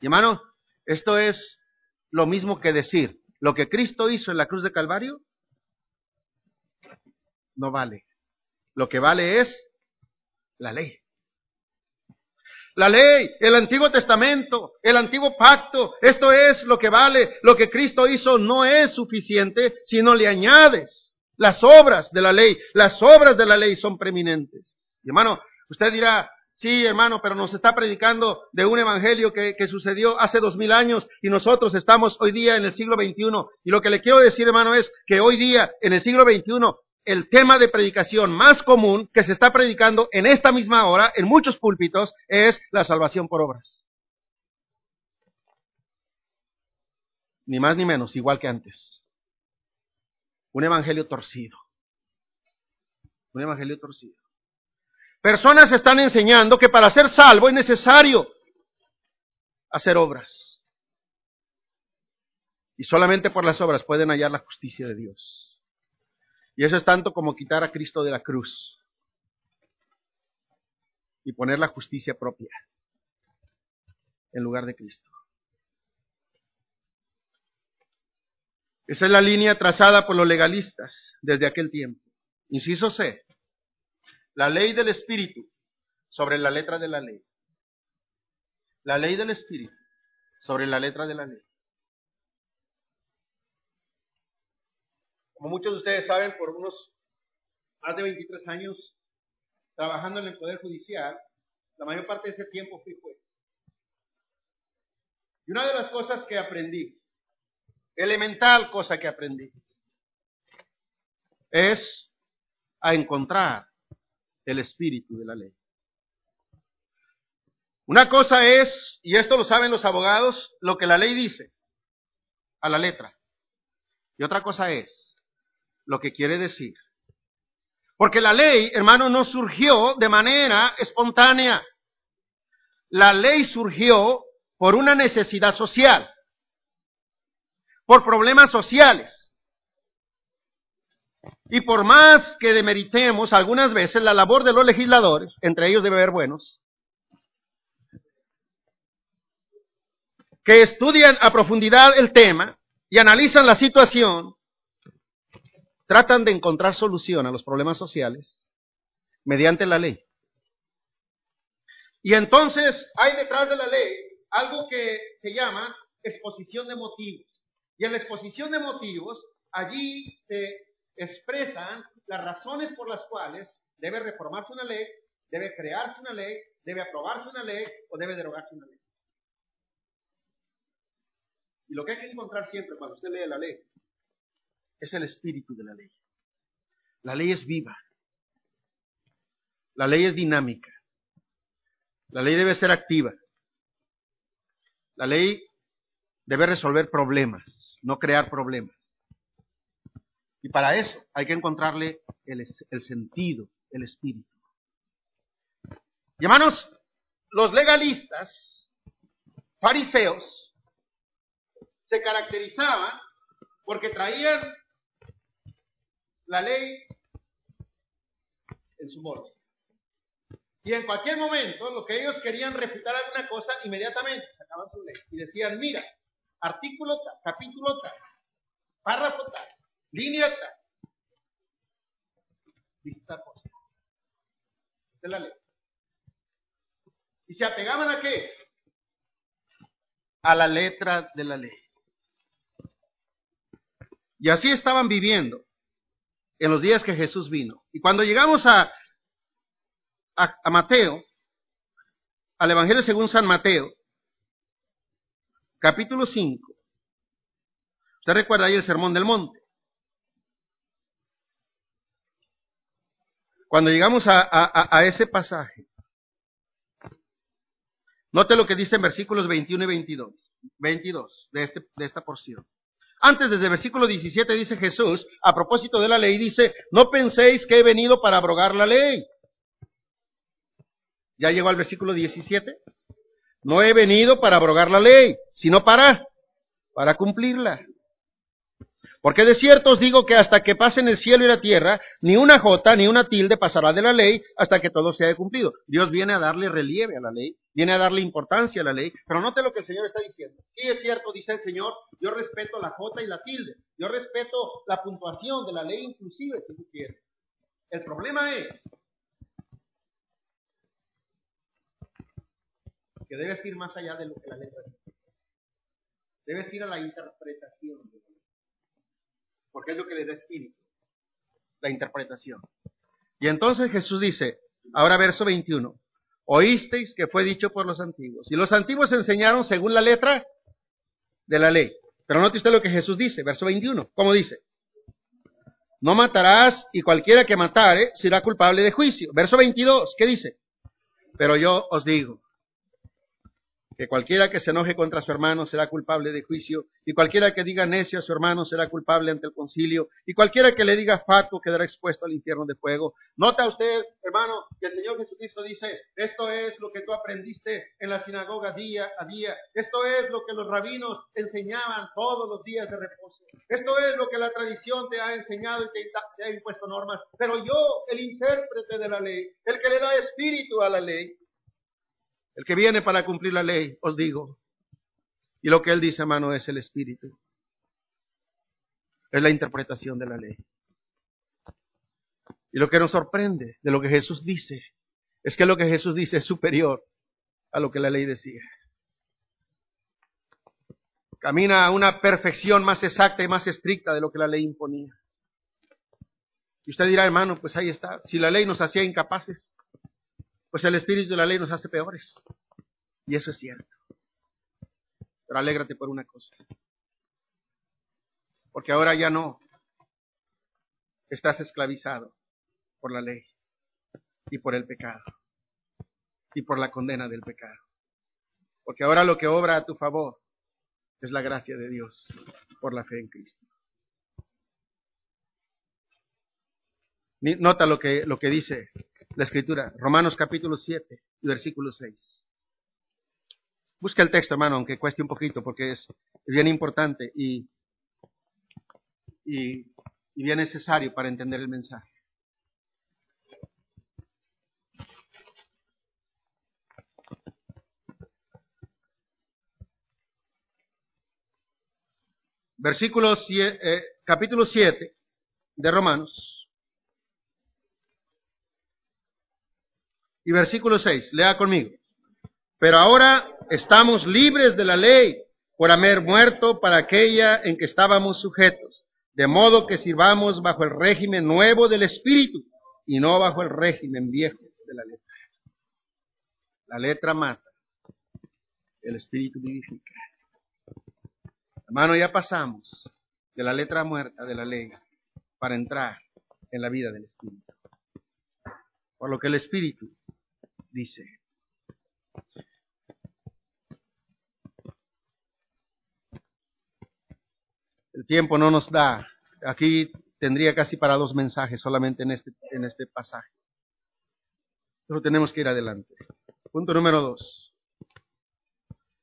A: Y hermano, esto es lo mismo que decir, lo que Cristo hizo en la cruz de Calvario no vale. Lo que vale es la ley. La ley, el Antiguo Testamento, el Antiguo Pacto, esto es lo que vale. Lo que Cristo hizo no es suficiente si no le añades las obras de la ley. Las obras de la ley son preeminentes. Y hermano, usted dirá, Sí, hermano, pero nos está predicando de un evangelio que, que, sucedió hace dos mil años y nosotros estamos hoy día en el siglo XXI. Y lo que le quiero decir, hermano, es que hoy día, en el siglo XXI, el tema de predicación más común que se está predicando en esta misma hora, en muchos púlpitos, es la salvación por obras. Ni más ni menos, igual que antes. Un evangelio torcido. Un evangelio torcido. Personas están enseñando que para ser salvo es necesario hacer obras. Y solamente por las obras pueden hallar la justicia de Dios. Y eso es tanto como quitar a Cristo de la cruz y poner la justicia propia en lugar de Cristo. Esa es la línea trazada por los legalistas desde aquel tiempo. Inciso C. La ley del Espíritu sobre la letra de la ley. La ley del Espíritu sobre la letra de la ley. Como muchos de ustedes saben, por unos más de 23 años trabajando en el Poder Judicial, la mayor parte de ese tiempo fui juez. Y una de las cosas que aprendí, elemental cosa que aprendí, es a encontrar el espíritu de la ley. Una cosa es, y esto lo saben los abogados, lo que la ley dice a la letra. Y otra cosa es lo que quiere decir. Porque la ley, hermano, no surgió de manera espontánea. La ley surgió por una necesidad social, por problemas sociales. Y por más que demeritemos algunas veces la labor de los legisladores, entre ellos debe haber buenos, que estudian a profundidad el tema y analizan la situación, tratan de encontrar solución a los problemas sociales mediante la ley. Y entonces hay detrás de la ley algo que se llama exposición de motivos. Y en la exposición de motivos, allí se expresan las razones por las cuales debe reformarse una ley, debe crearse una ley, debe aprobarse una ley o debe derogarse una ley. Y lo que hay que encontrar siempre cuando usted lee la ley es el espíritu de la ley. La ley es viva. La ley es dinámica. La ley debe ser activa. La ley debe resolver problemas, no crear problemas. Y para eso hay que encontrarle el, el sentido, el espíritu. Y hermanos, los legalistas, fariseos, se caracterizaban porque traían la ley en su bolsa. Y en cualquier momento, lo que ellos querían refutar alguna cosa, inmediatamente sacaban su ley y decían, mira, artículo tal, capítulo tal, párrafo tal, línea tal. Lista cosa. Esta es la ley. ¿Y se apegaban a qué? A la letra de la ley. Y así estaban viviendo en los días que Jesús vino. Y cuando llegamos a, a, Mateo, al Evangelio según San Mateo, capítulo 5, usted recuerda ahí el Sermón del Monte. Cuando llegamos a, a, ese pasaje, note lo que dice en versículos 21 y 22, 22 de, este, de esta porción. Antes, desde el versículo 17, dice Jesús, a propósito de la ley, dice, no penséis que he venido para abrogar la ley. ¿Ya llegó al versículo 17? No he venido para abrogar la ley, sino para, para cumplirla. Porque de cierto os digo que hasta que pasen el cielo y la tierra, ni una jota ni una tilde pasará de la ley hasta que todo sea cumplido. Dios viene a darle relieve a la ley, viene a darle importancia a la ley, pero note lo que el Señor está diciendo. Sí es cierto, dice el Señor, yo respeto la jota y la tilde, yo respeto la puntuación de la ley inclusive, si tú quieres. El problema es que debes ir más allá de lo que la letra dice. Debes ir a la interpretación de porque es lo que le da espíritu, la interpretación. Y entonces Jesús dice, ahora verso 21, oísteis que fue dicho por los antiguos. Y los antiguos enseñaron según la letra de la ley. Pero note usted lo que Jesús dice, verso 21, ¿cómo dice? No matarás y cualquiera que matare será culpable de juicio. Verso 22, ¿qué dice? Pero yo os digo, que cualquiera que se enoje contra su hermano será culpable de juicio, y cualquiera que diga necio a su hermano será culpable ante el concilio, y cualquiera que le diga fatuo quedará expuesto al infierno de fuego. Nota usted, hermano, que el Señor Jesucristo dice, esto es lo que tú aprendiste en la sinagoga día a día, esto es lo que los rabinos enseñaban todos los días de reposo, esto es lo que la tradición te ha enseñado y te, te ha impuesto normas, pero yo, el intérprete de la ley, el que le da espíritu a la ley, el que viene para cumplir la ley, os digo. Y lo que él dice, hermano, es el Espíritu. Es la interpretación de la ley. Y lo que nos sorprende de lo que Jesús dice, es que lo que Jesús dice es superior a lo que la ley decía. Camina a una perfección más exacta y más estricta de lo que la ley imponía. Y usted dirá, hermano, pues ahí está. Si la ley nos hacía incapaces, pues el espíritu de la ley nos hace peores. Y eso es cierto. Pero alégrate por una cosa. Porque ahora ya no estás esclavizado por la ley y por el pecado y por la condena del pecado. Porque ahora lo que obra a tu favor es la gracia de Dios por la fe en Cristo. Nota lo que, lo que dice la escritura, Romanos capítulo 7 versículo 6. Busca el texto, hermano, aunque cueste un poquito, porque es, bien importante y, y, y bien necesario para entender el mensaje. Versículo eh, capítulo 7 de Romanos. Y versículo 6, lea conmigo. Pero ahora estamos libres de la ley por haber muerto para aquella en que estábamos sujetos, de modo que sirvamos bajo el régimen nuevo del Espíritu y no bajo el régimen viejo de la letra. La letra mata, el Espíritu vivifica. Hermano, ya pasamos de la letra muerta de la ley para entrar en la vida del Espíritu. Por lo que el Espíritu dice. El tiempo no nos da. Aquí tendría casi para dos mensajes solamente en este, en este pasaje. Pero tenemos que ir adelante. Punto número dos.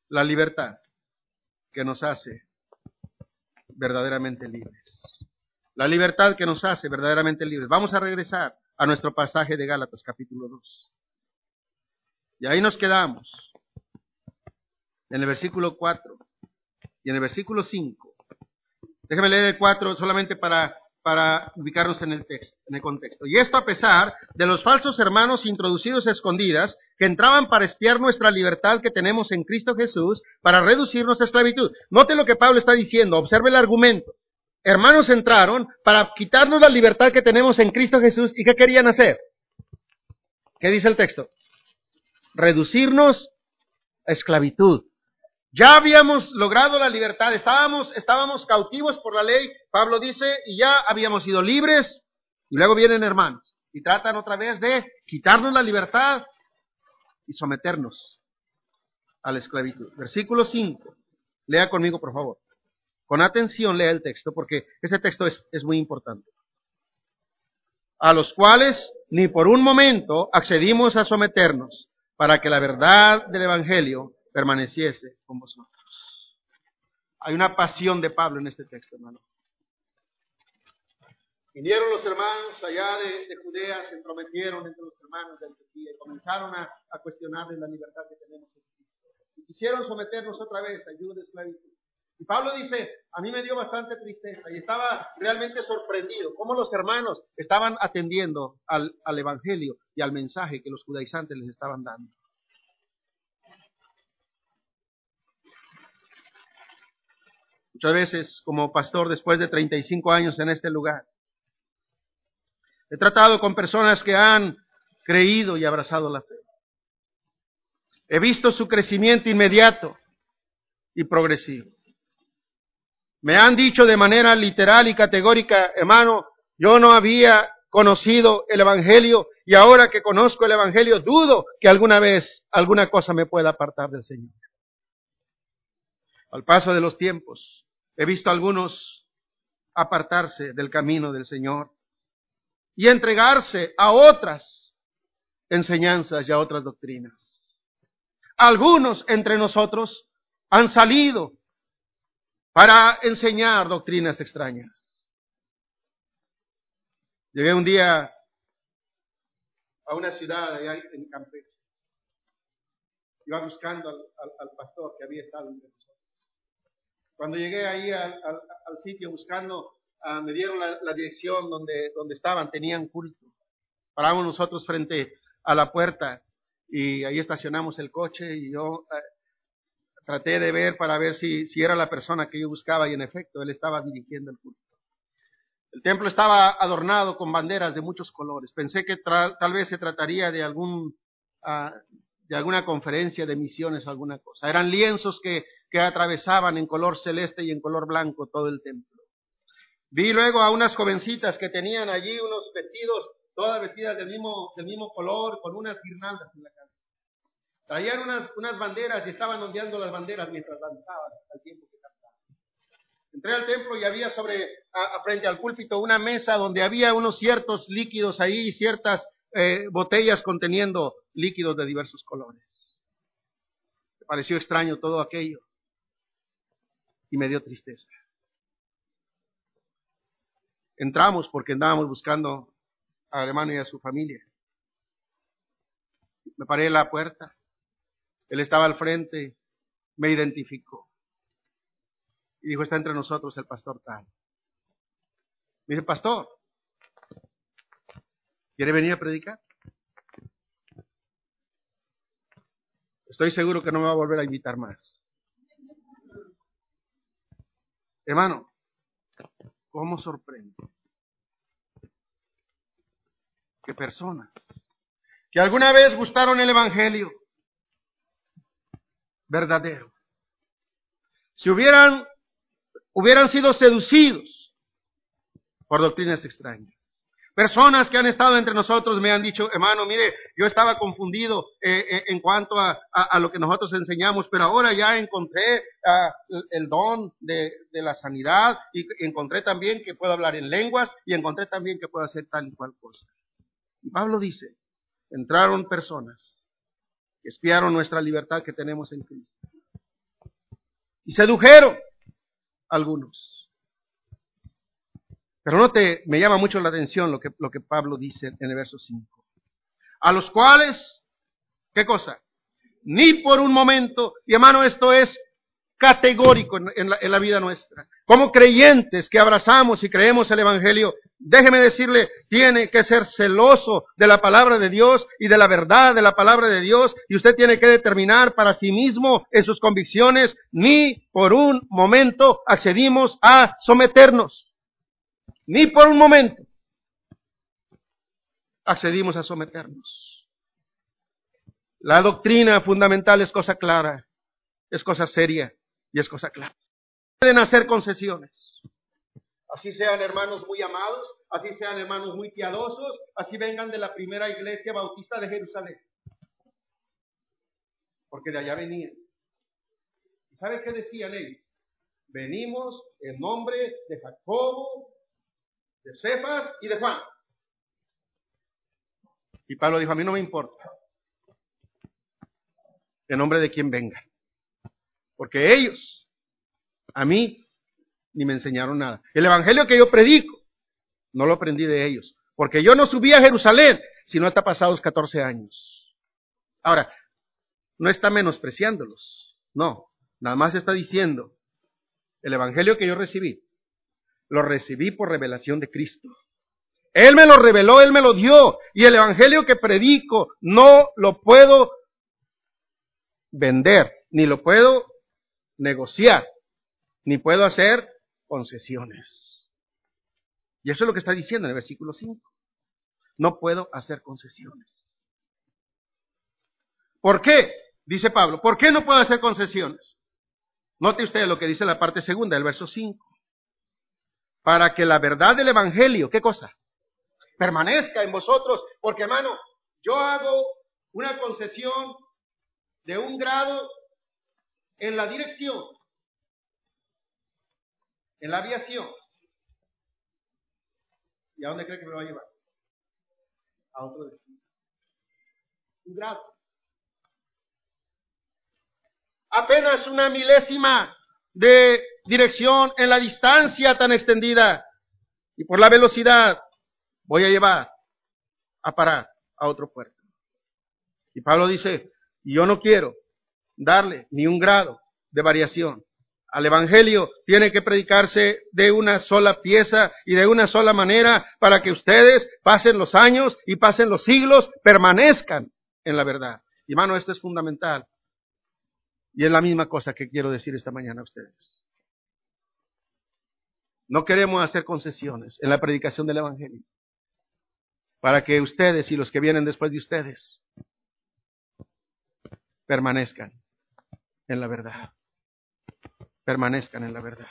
A: La libertad que nos hace verdaderamente libres. La libertad que nos hace verdaderamente libres. Vamos a regresar a nuestro pasaje de Gálatas capítulo 2. Y ahí nos quedamos. En el versículo 4 y en el versículo 5. Déjeme leer el 4 solamente para, para ubicarnos en el, texto, en el contexto. Y esto a pesar de los falsos hermanos introducidos a escondidas que entraban para espiar nuestra libertad que tenemos en Cristo Jesús para reducirnos a esclavitud. Note lo que Pablo está diciendo, observe el argumento. Hermanos entraron para quitarnos la libertad que tenemos en Cristo Jesús y ¿qué querían hacer? ¿Qué dice el texto? Reducirnos a esclavitud. Ya habíamos logrado la libertad, estábamos, estábamos cautivos por la ley, Pablo dice, y ya habíamos sido libres, y luego vienen hermanos y tratan otra vez de quitarnos la libertad y someternos a la esclavitud. Versículo 5. Lea conmigo, por favor. Con atención lea el texto, porque este texto es, es muy importante. A los cuales ni por un momento accedimos a someternos para que la verdad del Evangelio permaneciese con vosotros. Hay una pasión de Pablo en este texto, hermano. Vinieron los hermanos allá de, Judea, se entrometieron entre los hermanos de Antioquía y comenzaron a, cuestionarles la libertad que tenemos en Cristo. Y quisieron someternos otra vez a ayuda de esclavitud. Y Pablo dice, a mí me dio bastante tristeza y estaba realmente sorprendido cómo los hermanos estaban atendiendo al, al Evangelio y al mensaje que los judaizantes les estaban dando. Muchas veces, como pastor, después de 35 años en este lugar, He tratado con personas que han creído y abrazado la fe. He visto su crecimiento inmediato y progresivo. Me han dicho de manera literal y categórica, hermano, yo no había conocido el Evangelio y ahora que conozco el Evangelio dudo que alguna vez alguna cosa me pueda apartar del Señor. Al paso de los tiempos, he visto a algunos apartarse del camino del Señor y entregarse a otras enseñanzas y a otras doctrinas. Algunos entre nosotros han salido para enseñar doctrinas extrañas. Llegué un día a una ciudad allá en Campeche. Iba buscando al, pastor que había estado entre nosotros. Cuando llegué ahí al sitio buscando Ah, me dieron la, dirección donde, donde estaban, tenían culto. Paramos nosotros frente a la puerta y ahí estacionamos el coche y yo eh, traté de ver para ver si, era la persona que yo buscaba y en efecto él estaba dirigiendo el culto. El templo estaba adornado con banderas de muchos colores. Pensé que tal vez se trataría de algún ah, de alguna conferencia de misiones alguna cosa. Eran lienzos que, que atravesaban en color celeste y en color blanco todo el templo. Vi luego a unas jovencitas que tenían allí unos vestidos, todas vestidas del mismo, del mismo color, con unas guirnaldas en la cabeza. Traían unas, banderas y estaban ondeando las banderas mientras danzaban al tiempo que cantaban. Entré al templo y había sobre, frente al púlpito, una mesa donde había unos ciertos líquidos ahí, ciertas eh, botellas conteniendo líquidos de diversos colores. Me pareció extraño todo aquello y me dio tristeza. entramos porque andábamos buscando al hermano y a su familia. Me paré en la puerta. Él estaba al frente, me identificó. Y dijo, está entre nosotros el pastor tal. Me dice, pastor, ¿quiere venir a predicar? Estoy seguro que no me va a volver a invitar más. Hermano, ¿cómo sorprende? Que personas que alguna vez gustaron el Evangelio verdadero, si hubieran, hubieran sido seducidos por doctrinas extrañas, Personas que han estado entre nosotros me han dicho, hermano, mire, yo estaba confundido eh, eh, en cuanto a, lo que nosotros enseñamos, pero ahora ya encontré ah, el don de, la sanidad y encontré también que puedo hablar en lenguas y encontré también que puedo hacer tal y cual cosa. Y Pablo dice, entraron personas espiaron nuestra libertad que tenemos en Cristo. Y sedujeron algunos. Pero note, me llama mucho la atención lo que, lo que Pablo dice en el verso 5. A los cuales, ¿qué cosa? Ni por un momento, y hermano, esto es categórico en la vida nuestra. Como creyentes que abrazamos y creemos el Evangelio, déjeme decirle, tiene que ser celoso de la palabra de Dios y de la verdad de la palabra de Dios, y usted tiene que determinar para sí mismo en sus convicciones, ni por un momento accedimos a someternos ni por un momento accedimos a someternos. La doctrina fundamental es cosa clara, es cosa seria y es cosa clara. Pueden hacer concesiones. Así sean hermanos muy amados, así sean hermanos muy piadosos, así vengan de la primera iglesia bautista de Jerusalén. Porque de allá venían. ¿Y sabe qué decían ellos? Venimos en nombre de Jacobo, de Cefas y de Juan. Y Pablo dijo, a mí no me importa en nombre de quien venga. Porque ellos, a mí, ni me enseñaron nada. El evangelio que yo predico, no lo aprendí de ellos. Porque yo no subí a Jerusalén, sino hasta pasados 14 años. Ahora, no está menospreciándolos. No, nada más está diciendo, el evangelio que yo recibí, lo recibí por revelación de Cristo. Él me lo reveló, Él me lo dio. Y el Evangelio que predico no lo puedo vender, ni lo puedo negociar, ni puedo hacer concesiones. Y eso es lo que está diciendo en el versículo 5. No puedo hacer concesiones. ¿Por qué? Dice Pablo. ¿Por qué no puedo hacer concesiones? Note usted lo que dice la parte segunda del verso 5 para que la verdad del Evangelio, ¿qué cosa? Permanezca en vosotros, porque hermano, yo hago una concesión de un grado en la dirección, en la aviación. ¿Y a dónde cree que me va a llevar? A otro destino. Un grado. Apenas una milésima de dirección en la distancia tan extendida y por la velocidad voy a llevar a parar a otro puerto. Y Pablo dice, yo no quiero darle ni un grado de variación. Al Evangelio tiene que predicarse de una sola pieza y de una sola manera para que ustedes pasen los años y pasen los siglos, permanezcan en la verdad. Y hermano, esto es fundamental y es la misma cosa que quiero decir esta mañana a ustedes. No queremos hacer concesiones en la predicación del Evangelio. Para que ustedes y los que vienen después de ustedes permanezcan en la verdad. Permanezcan en la verdad.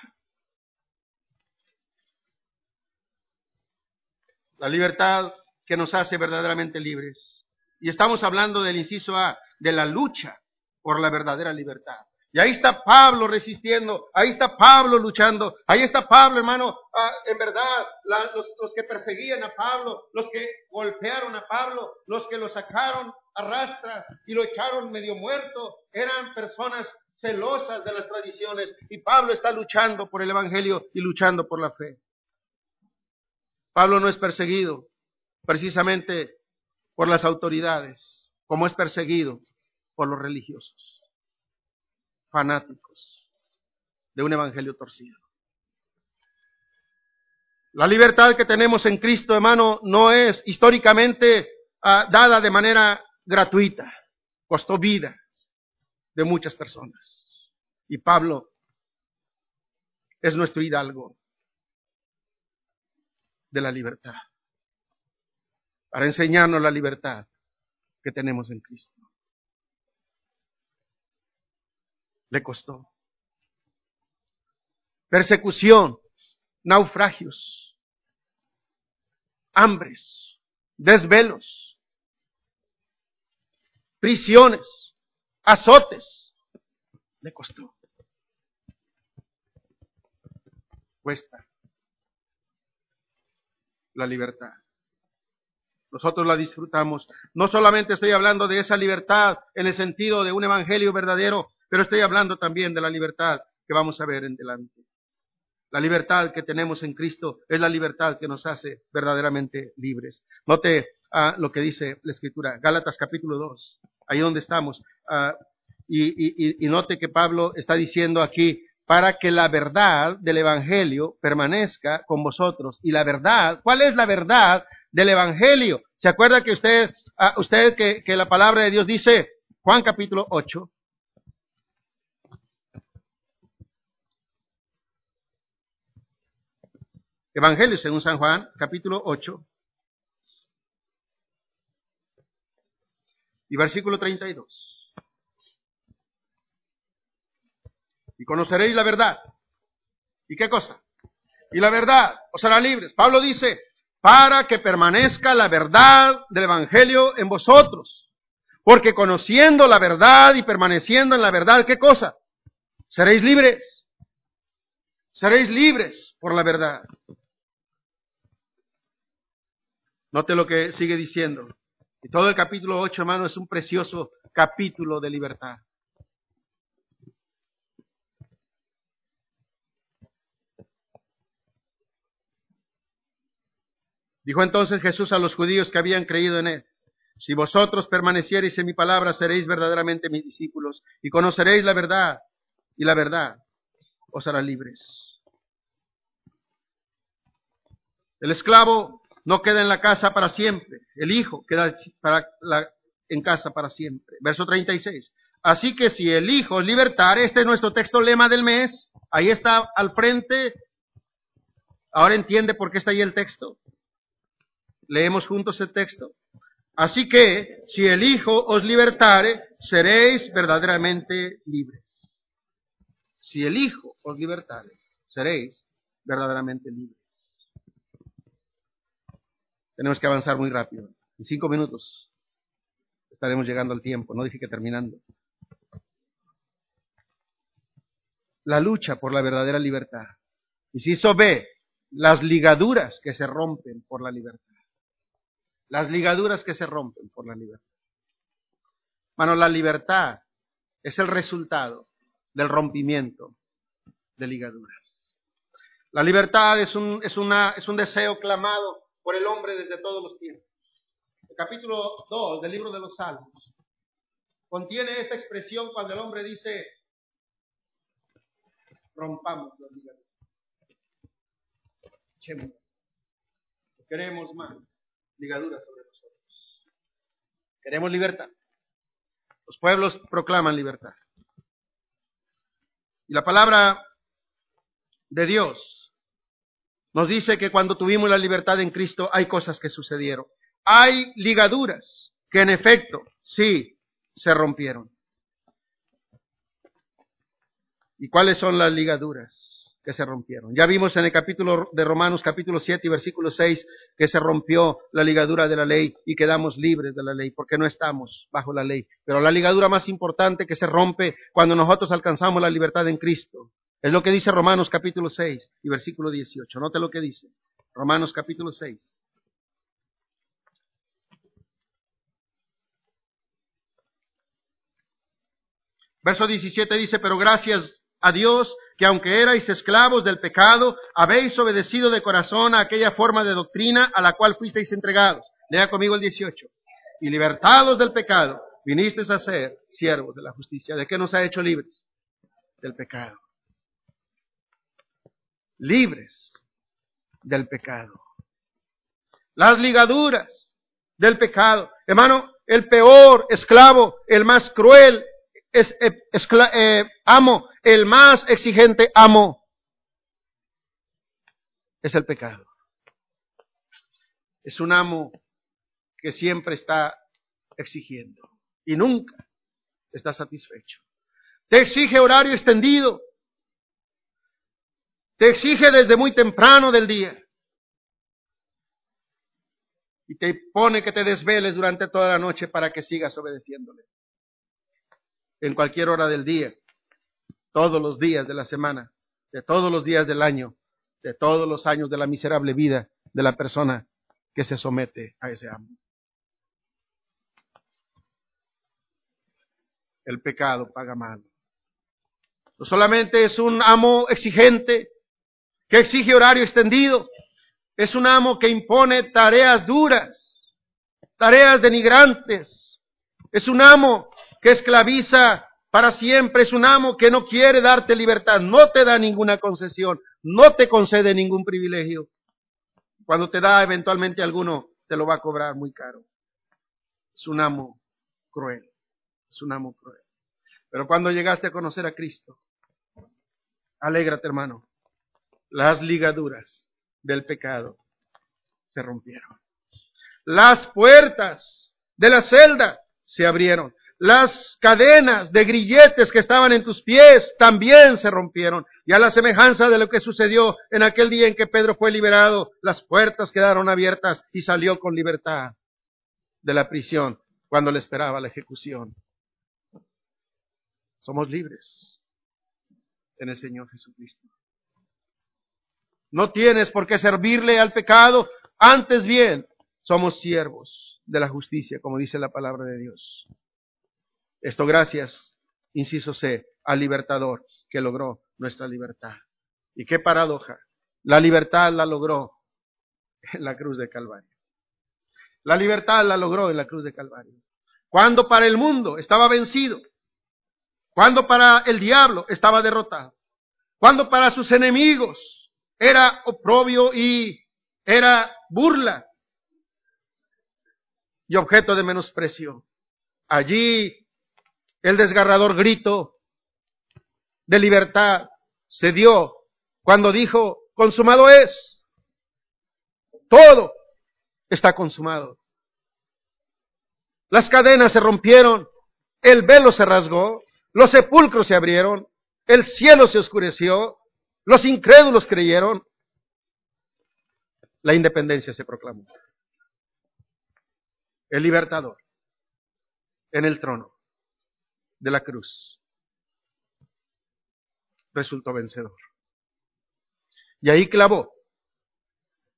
A: La libertad que nos hace verdaderamente libres. Y estamos hablando del inciso A, de la lucha por la verdadera libertad. Y ahí está Pablo resistiendo, ahí está Pablo luchando, ahí está Pablo, hermano, ah, en verdad, los, que perseguían a Pablo, los que golpearon a Pablo, los que lo sacaron a rastras y lo echaron medio muerto, eran personas celosas de las tradiciones y Pablo está luchando por el Evangelio y luchando por la fe. Pablo no es perseguido precisamente por las autoridades, como es perseguido por los religiosos, fanáticos de un evangelio torcido. La libertad que tenemos en Cristo, hermano, no es históricamente ah, dada de manera gratuita. Costó vida de muchas personas. Y Pablo es nuestro hidalgo de la libertad. Para enseñarnos la libertad que tenemos en Cristo. Le costó. Persecución, naufragios, hambres, desvelos, prisiones, azotes. Le costó. Cuesta la libertad. Nosotros la disfrutamos. No solamente estoy hablando de esa libertad en el sentido de un evangelio verdadero, pero estoy hablando también de la libertad que vamos a ver en delante. La libertad que tenemos en Cristo es la libertad que nos hace verdaderamente libres. Note ah, lo que dice la Escritura, Gálatas capítulo 2, ahí donde estamos. Ah, y, note que Pablo está diciendo aquí, para que la verdad del Evangelio permanezca con vosotros. Y la verdad, ¿cuál es la verdad del Evangelio? ¿Se acuerda que usted, uh, usted que, la palabra de Dios dice, Juan capítulo 8? Evangelio según San Juan, capítulo 8. Y versículo 32. y conoceréis la verdad. ¿Y qué cosa? Y la verdad os hará libres. Pablo dice, para que permanezca la verdad del Evangelio en vosotros. Porque conociendo la verdad y permaneciendo en la verdad, ¿qué cosa? Seréis libres. Seréis libres por la verdad. Note lo que sigue diciendo. Y todo el capítulo 8, hermano, es un precioso capítulo de libertad. Dijo entonces Jesús a los judíos que habían creído en él, si vosotros permaneciereis en mi palabra, seréis verdaderamente mis discípulos y conoceréis la verdad, y la verdad os hará libres. El esclavo no queda en la casa para siempre, el hijo queda en casa para siempre. Verso 36. Así que si el hijo libertar, este es nuestro texto lema del mes, ahí está al frente. Ahora entiende por qué está ahí el texto. Leemos juntos el texto. Así que, si el Hijo os libertare, seréis verdaderamente libres. Si el Hijo os libertare, seréis verdaderamente libres. Tenemos que avanzar muy rápido. En cinco minutos estaremos llegando al tiempo, no dije que terminando. La lucha por la verdadera libertad. Y si eso ve las ligaduras que se rompen por la libertad las ligaduras que se rompen por la libertad. Bueno, la libertad es el resultado del rompimiento de ligaduras. La libertad es un, es, una, es un deseo clamado por el hombre desde todos los tiempos. El capítulo 2 del libro de los Salmos contiene esta expresión cuando el hombre dice, rompamos las ligaduras. Queremos más ligaduras sobre nosotros. Queremos libertad. Los pueblos proclaman libertad. Y la palabra de Dios nos dice que cuando tuvimos la libertad en Cristo hay cosas que sucedieron. Hay ligaduras que en efecto, sí, se rompieron. ¿Y cuáles son las ligaduras? que se rompieron. Ya vimos en el capítulo de Romanos, capítulo 7 y versículo 6, que se rompió la ligadura de la ley y quedamos libres de la ley, porque no estamos bajo la ley. Pero la ligadura más importante que se rompe cuando nosotros alcanzamos la libertad en Cristo es lo que dice Romanos capítulo 6 y versículo 18. Note lo que dice. Romanos capítulo 6. Verso 17 dice, pero gracias a Dios que aunque erais esclavos del pecado, habéis obedecido de corazón a aquella forma de doctrina a la cual fuisteis entregados. Lea conmigo el 18. Y libertados del pecado, vinisteis a ser siervos de la justicia. ¿De qué nos ha hecho libres? Del pecado. Libres del pecado. Las ligaduras del pecado. Hermano, el peor esclavo, el más cruel es, eh, eh, amo, el más exigente amo, es el pecado. Es un amo que siempre está exigiendo y nunca está satisfecho. Te exige horario extendido. Te exige desde muy temprano del día y te pone que te desveles durante toda la noche para que sigas obedeciéndole. En cualquier hora del día, todos los días de la semana, de todos los días del año, de todos los años de la miserable vida de la persona que se somete a ese amo. El pecado paga mal. No solamente es un amo exigente, que exige horario extendido, es un amo que impone tareas duras, tareas denigrantes. Es un amo que esclaviza para siempre. Es un amo que no quiere darte libertad, no te da ninguna concesión, no te concede ningún privilegio. Cuando te da eventualmente alguno, te lo va a cobrar muy caro. Es un amo cruel, es un amo cruel. Pero cuando llegaste a conocer a Cristo, alégrate hermano, las ligaduras del pecado se rompieron. Las puertas de la celda se abrieron. Las cadenas de grilletes que estaban en tus pies también se rompieron. Y a la semejanza de lo que sucedió en aquel día en que Pedro fue liberado, las puertas quedaron abiertas y salió con libertad de la prisión cuando le esperaba la ejecución. Somos libres en el Señor Jesucristo. No tienes por qué servirle al pecado, antes bien, somos siervos de la justicia, como dice la palabra de Dios. Esto gracias, inciso C, al libertador que logró nuestra libertad. Y qué paradoja, la libertad la logró en la cruz de Calvario. La libertad la logró en la cruz de Calvario. Cuando para el mundo estaba vencido, cuando para el diablo estaba derrotado, cuando para sus enemigos era oprobio y era burla y objeto de menosprecio. Allí el desgarrador grito de libertad se dio cuando dijo, consumado es, todo está consumado. Las cadenas se rompieron, el velo se rasgó, los sepulcros se abrieron, el cielo se oscureció, los incrédulos creyeron. La independencia se proclamó. El libertador en el trono de la cruz resultó vencedor. Y ahí clavó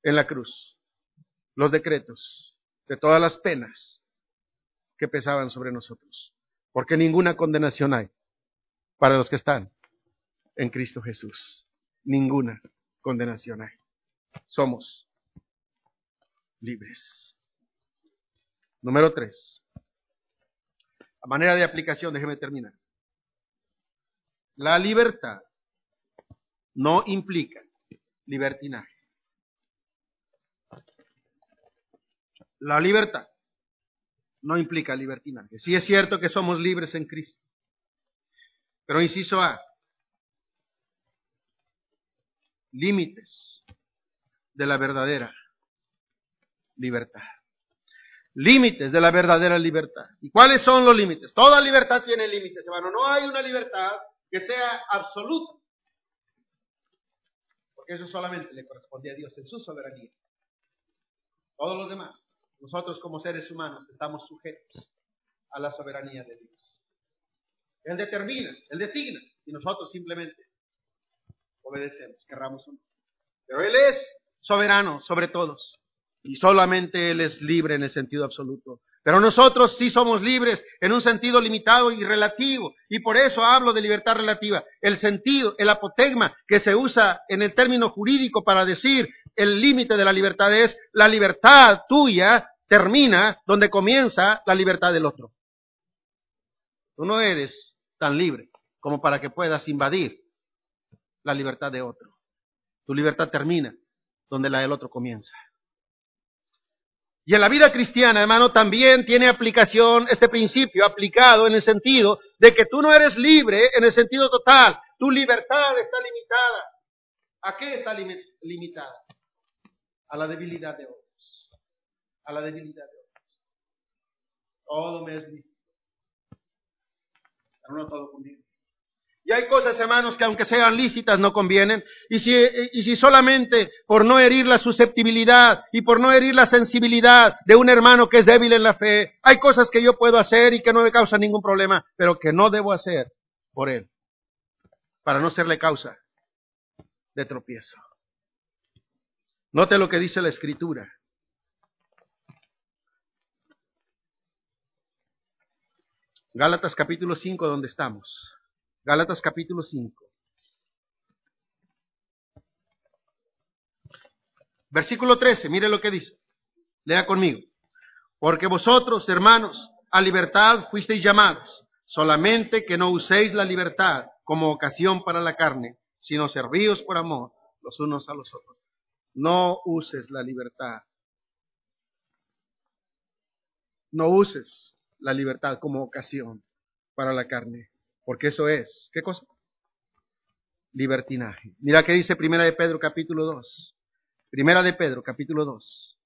A: en la cruz los decretos de todas las penas que pesaban sobre nosotros. Porque ninguna condenación hay para los que están en Cristo Jesús ninguna condenación hay. Somos libres. Número tres. A manera de aplicación, déjeme terminar. La libertad no implica libertinaje. La libertad no implica libertinaje. Sí es cierto que somos libres en Cristo. Pero inciso A, límites de la verdadera libertad. Límites de la verdadera libertad. ¿Y cuáles son los límites? Toda libertad tiene límites, hermano. No hay una libertad que sea absoluta. Porque eso solamente le corresponde a Dios en su soberanía. Todos los demás, nosotros como seres humanos, estamos sujetos a la soberanía de Dios. Él determina, Él designa, y nosotros simplemente obedecemos, querramos o no. Pero Él es soberano sobre todos y solamente Él es libre en el sentido absoluto. Pero nosotros sí somos libres en un sentido limitado y relativo. Y por eso hablo de libertad relativa. El sentido, el apotegma que se usa en el término jurídico para decir el límite de la libertad es la libertad tuya termina donde comienza la libertad del otro. Tú no eres tan libre como para que puedas invadir la libertad de otro. Tu libertad termina donde la del otro comienza. Y en la vida cristiana, hermano, también tiene aplicación este principio aplicado en el sentido de que tú no eres libre en el sentido total. Tu libertad está limitada. ¿A qué está limitada? A la debilidad de otros. A la debilidad de otros. Todo me es lícito. Pero no todo conmigo. Y hay cosas, hermanos, que aunque sean lícitas no convienen. Y si, y si solamente por no herir la susceptibilidad y por no herir la sensibilidad de un hermano que es débil en la fe, hay cosas que yo puedo hacer y que no me causan ningún problema, pero que no debo hacer por él, para no serle causa de tropiezo. Note lo que dice la escritura. Gálatas capítulo 5, donde estamos. Gálatas capítulo 5. Versículo 13, mire lo que dice. Lea conmigo. Porque vosotros, hermanos, a libertad fuisteis llamados, solamente que no uséis la libertad como ocasión para la carne, sino servíos por amor los unos a los otros. No uses la libertad. No uses la libertad como ocasión para la carne, porque eso es, ¿qué cosa? Libertinaje. Mira qué dice Primera de Pedro capítulo 2. Primera de Pedro capítulo 2.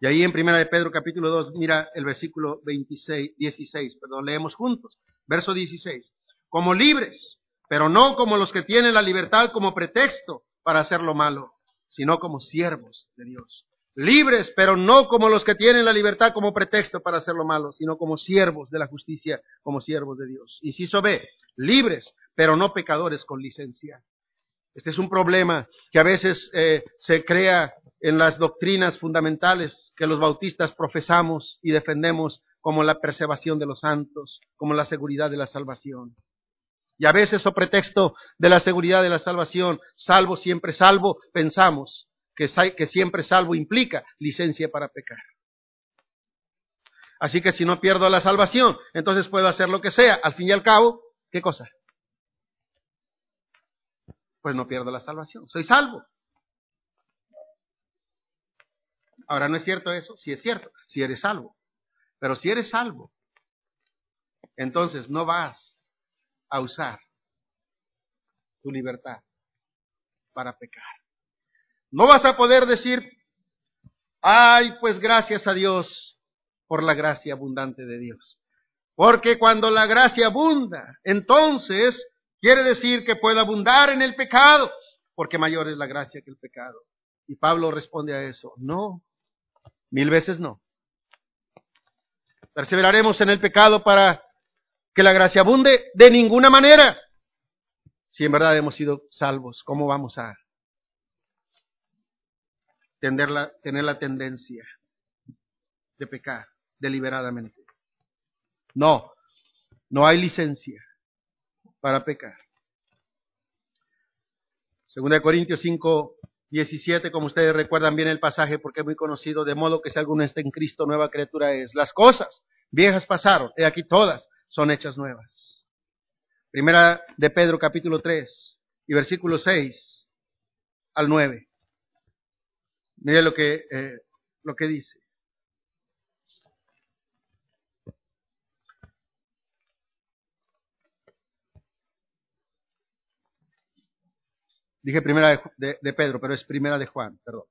A: Y ahí en Primera de Pedro capítulo 2, mira el versículo 26, 16, perdón, leemos juntos. Verso 16. Como libres, pero no como los que tienen la libertad como pretexto para hacer lo malo, sino como siervos de Dios libres, pero no como los que tienen la libertad como pretexto para hacer lo malo, sino como siervos de la justicia, como siervos de Dios. Inciso B, libres, pero no pecadores con licencia. Este es un problema que a veces eh, se crea en las doctrinas fundamentales que los bautistas profesamos y defendemos como la preservación de los santos, como la seguridad de la salvación. Y a veces, o pretexto de la seguridad de la salvación, salvo siempre salvo, pensamos que, siempre salvo implica licencia para pecar. Así que si no pierdo la salvación, entonces puedo hacer lo que sea. Al fin y al cabo, ¿qué cosa? Pues no pierdo la salvación. Soy salvo. Ahora, ¿no es cierto eso? Sí es cierto, si eres salvo. Pero si eres salvo, entonces no vas a usar tu libertad para pecar. No vas a poder decir, ay, pues gracias a Dios por la gracia abundante de Dios. Porque cuando la gracia abunda, entonces quiere decir que puede abundar en el pecado, porque mayor es la gracia que el pecado. Y Pablo responde a eso, no, mil veces no. Perseveraremos en el pecado para que la gracia abunde de ninguna manera. Si en verdad hemos sido salvos, ¿cómo vamos a tener la, tener la tendencia de pecar deliberadamente. No, no hay licencia para pecar. Segunda de Corintios 5, 17, como ustedes recuerdan bien el pasaje porque es muy conocido, de modo que si alguno está en Cristo, nueva criatura es. Las cosas viejas pasaron, y aquí todas son hechas nuevas. Primera de Pedro capítulo 3 y versículo 6 al 9. Mire lo que, eh, lo que dice. Dije primera de, de, Pedro, pero es primera de Juan, perdón.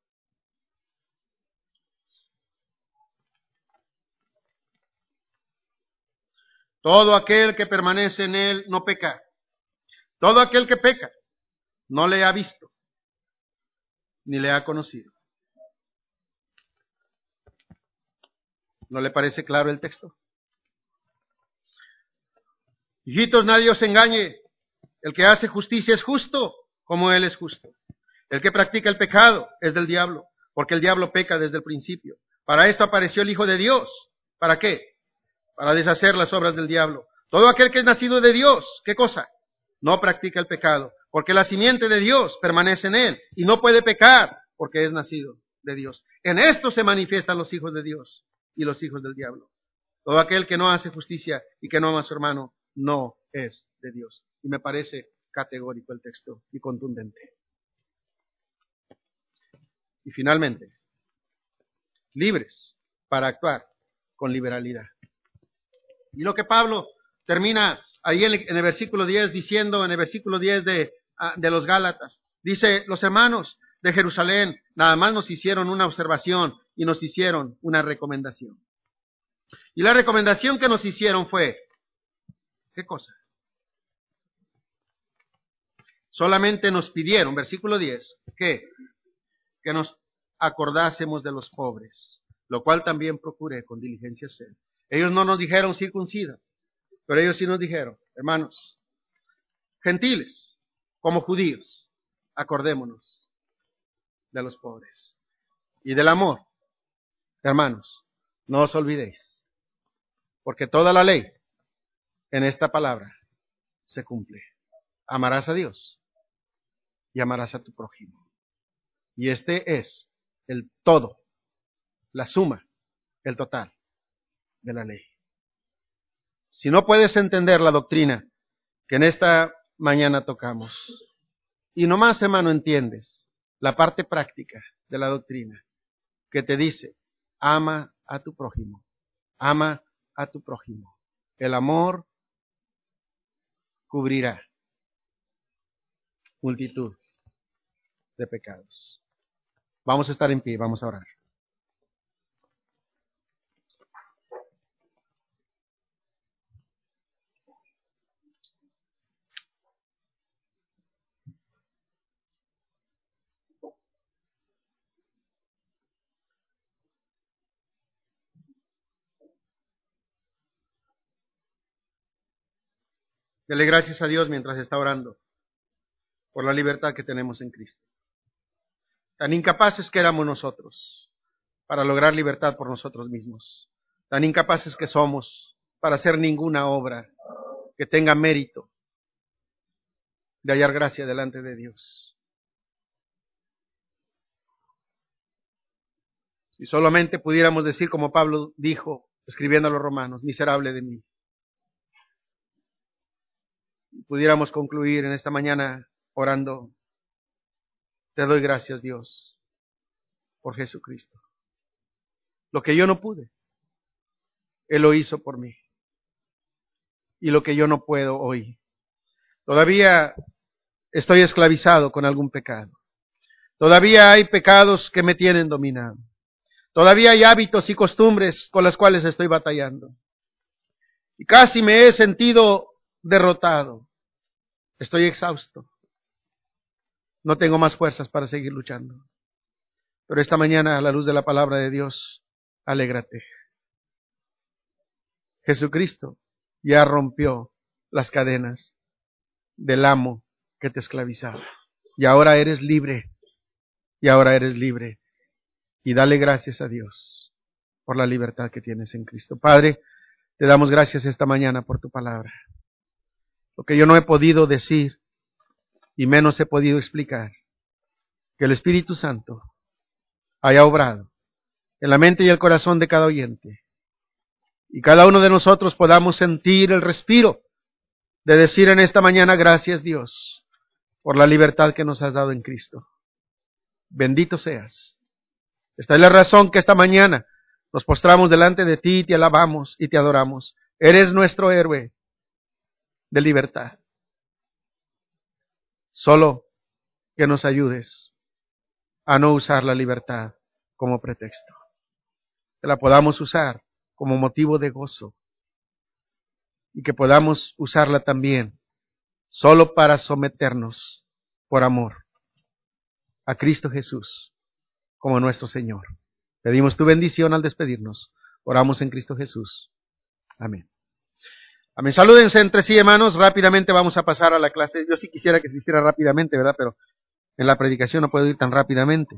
A: Todo aquel que permanece en él no peca. Todo aquel que peca no le ha visto ni le ha conocido. ¿No le parece claro el texto? Hijitos, nadie os engañe. El que hace justicia es justo como Él es justo. El que practica el pecado es del diablo, porque el diablo peca desde el principio. Para esto apareció el Hijo de Dios. ¿Para qué? Para deshacer las obras del diablo. Todo aquel que es nacido de Dios, ¿qué cosa? No practica el pecado, porque la simiente de Dios permanece en él y no puede pecar porque es nacido de Dios. En esto se manifiestan los hijos de Dios y los hijos del diablo. Todo aquel que no hace justicia y que no ama a su hermano no es de Dios. Y me parece categórico el texto y contundente. Y finalmente, libres para actuar con liberalidad. Y lo que Pablo termina ahí en el, versículo 10 diciendo, en el versículo 10 de, ah, de los Gálatas, dice, los hermanos de Jerusalén nada más nos hicieron una observación y nos hicieron una recomendación. Y la recomendación que nos hicieron fue, ¿qué cosa? Solamente nos pidieron, versículo 10, que, que nos acordásemos de los pobres, lo cual también procuré con diligencia hacer. Ellos no nos dijeron circuncida, pero ellos sí nos dijeron, hermanos, gentiles como judíos, acordémonos de los pobres y del amor. Hermanos, no os olvidéis, porque toda la ley en esta palabra se cumple. Amarás a Dios y amarás a tu prójimo. Y este es el todo, la suma, el total de la ley. Si no puedes entender la doctrina que en esta mañana tocamos, y nomás, hermano, entiendes la parte práctica de la doctrina que te dice, ama a tu prójimo, ama a tu prójimo. El amor cubrirá multitud de pecados. Vamos a estar en pie, vamos a orar. Dele gracias a Dios mientras está orando por la libertad que tenemos en Cristo. Tan incapaces que éramos nosotros para lograr libertad por nosotros mismos. Tan incapaces que somos para hacer ninguna obra que tenga mérito de hallar gracia delante de Dios. Si solamente pudiéramos decir como Pablo dijo, escribiendo a los romanos, miserable de mí pudiéramos concluir en esta mañana orando. Te doy gracias, Dios, por Jesucristo. Lo que yo no pude, Él lo hizo por mí. Y lo que yo no puedo hoy. Todavía estoy esclavizado con algún pecado. Todavía hay pecados que me tienen dominado. Todavía hay hábitos y costumbres con las cuales estoy batallando. Y casi me he sentido derrotado. Estoy exhausto. No tengo más fuerzas para seguir luchando. Pero esta mañana, a la luz de la palabra de Dios, alégrate. Jesucristo ya rompió las cadenas del amo que te esclavizaba. Y ahora eres libre. Y ahora eres libre. Y dale gracias a Dios por la libertad que tienes en Cristo. Padre, te damos gracias esta mañana por tu palabra lo que yo no he podido decir y menos he podido explicar, que el Espíritu Santo haya obrado en la mente y el corazón de cada oyente y cada uno de nosotros podamos sentir el respiro de decir en esta mañana gracias Dios por la libertad que nos has dado en Cristo. Bendito seas. Esta es la razón que esta mañana nos postramos delante de ti y te alabamos y te adoramos. Eres nuestro héroe de libertad. Solo que nos ayudes a no usar la libertad como pretexto. Que la podamos usar como motivo de gozo y que podamos usarla también solo para someternos por amor a Cristo Jesús como nuestro Señor. Pedimos tu bendición al despedirnos. Oramos en Cristo Jesús. Amén. Amén. Salúdense entre sí, hermanos. Rápidamente vamos a pasar a la clase. Yo sí quisiera que se hiciera rápidamente, ¿verdad? Pero en la predicación no puedo ir tan rápidamente.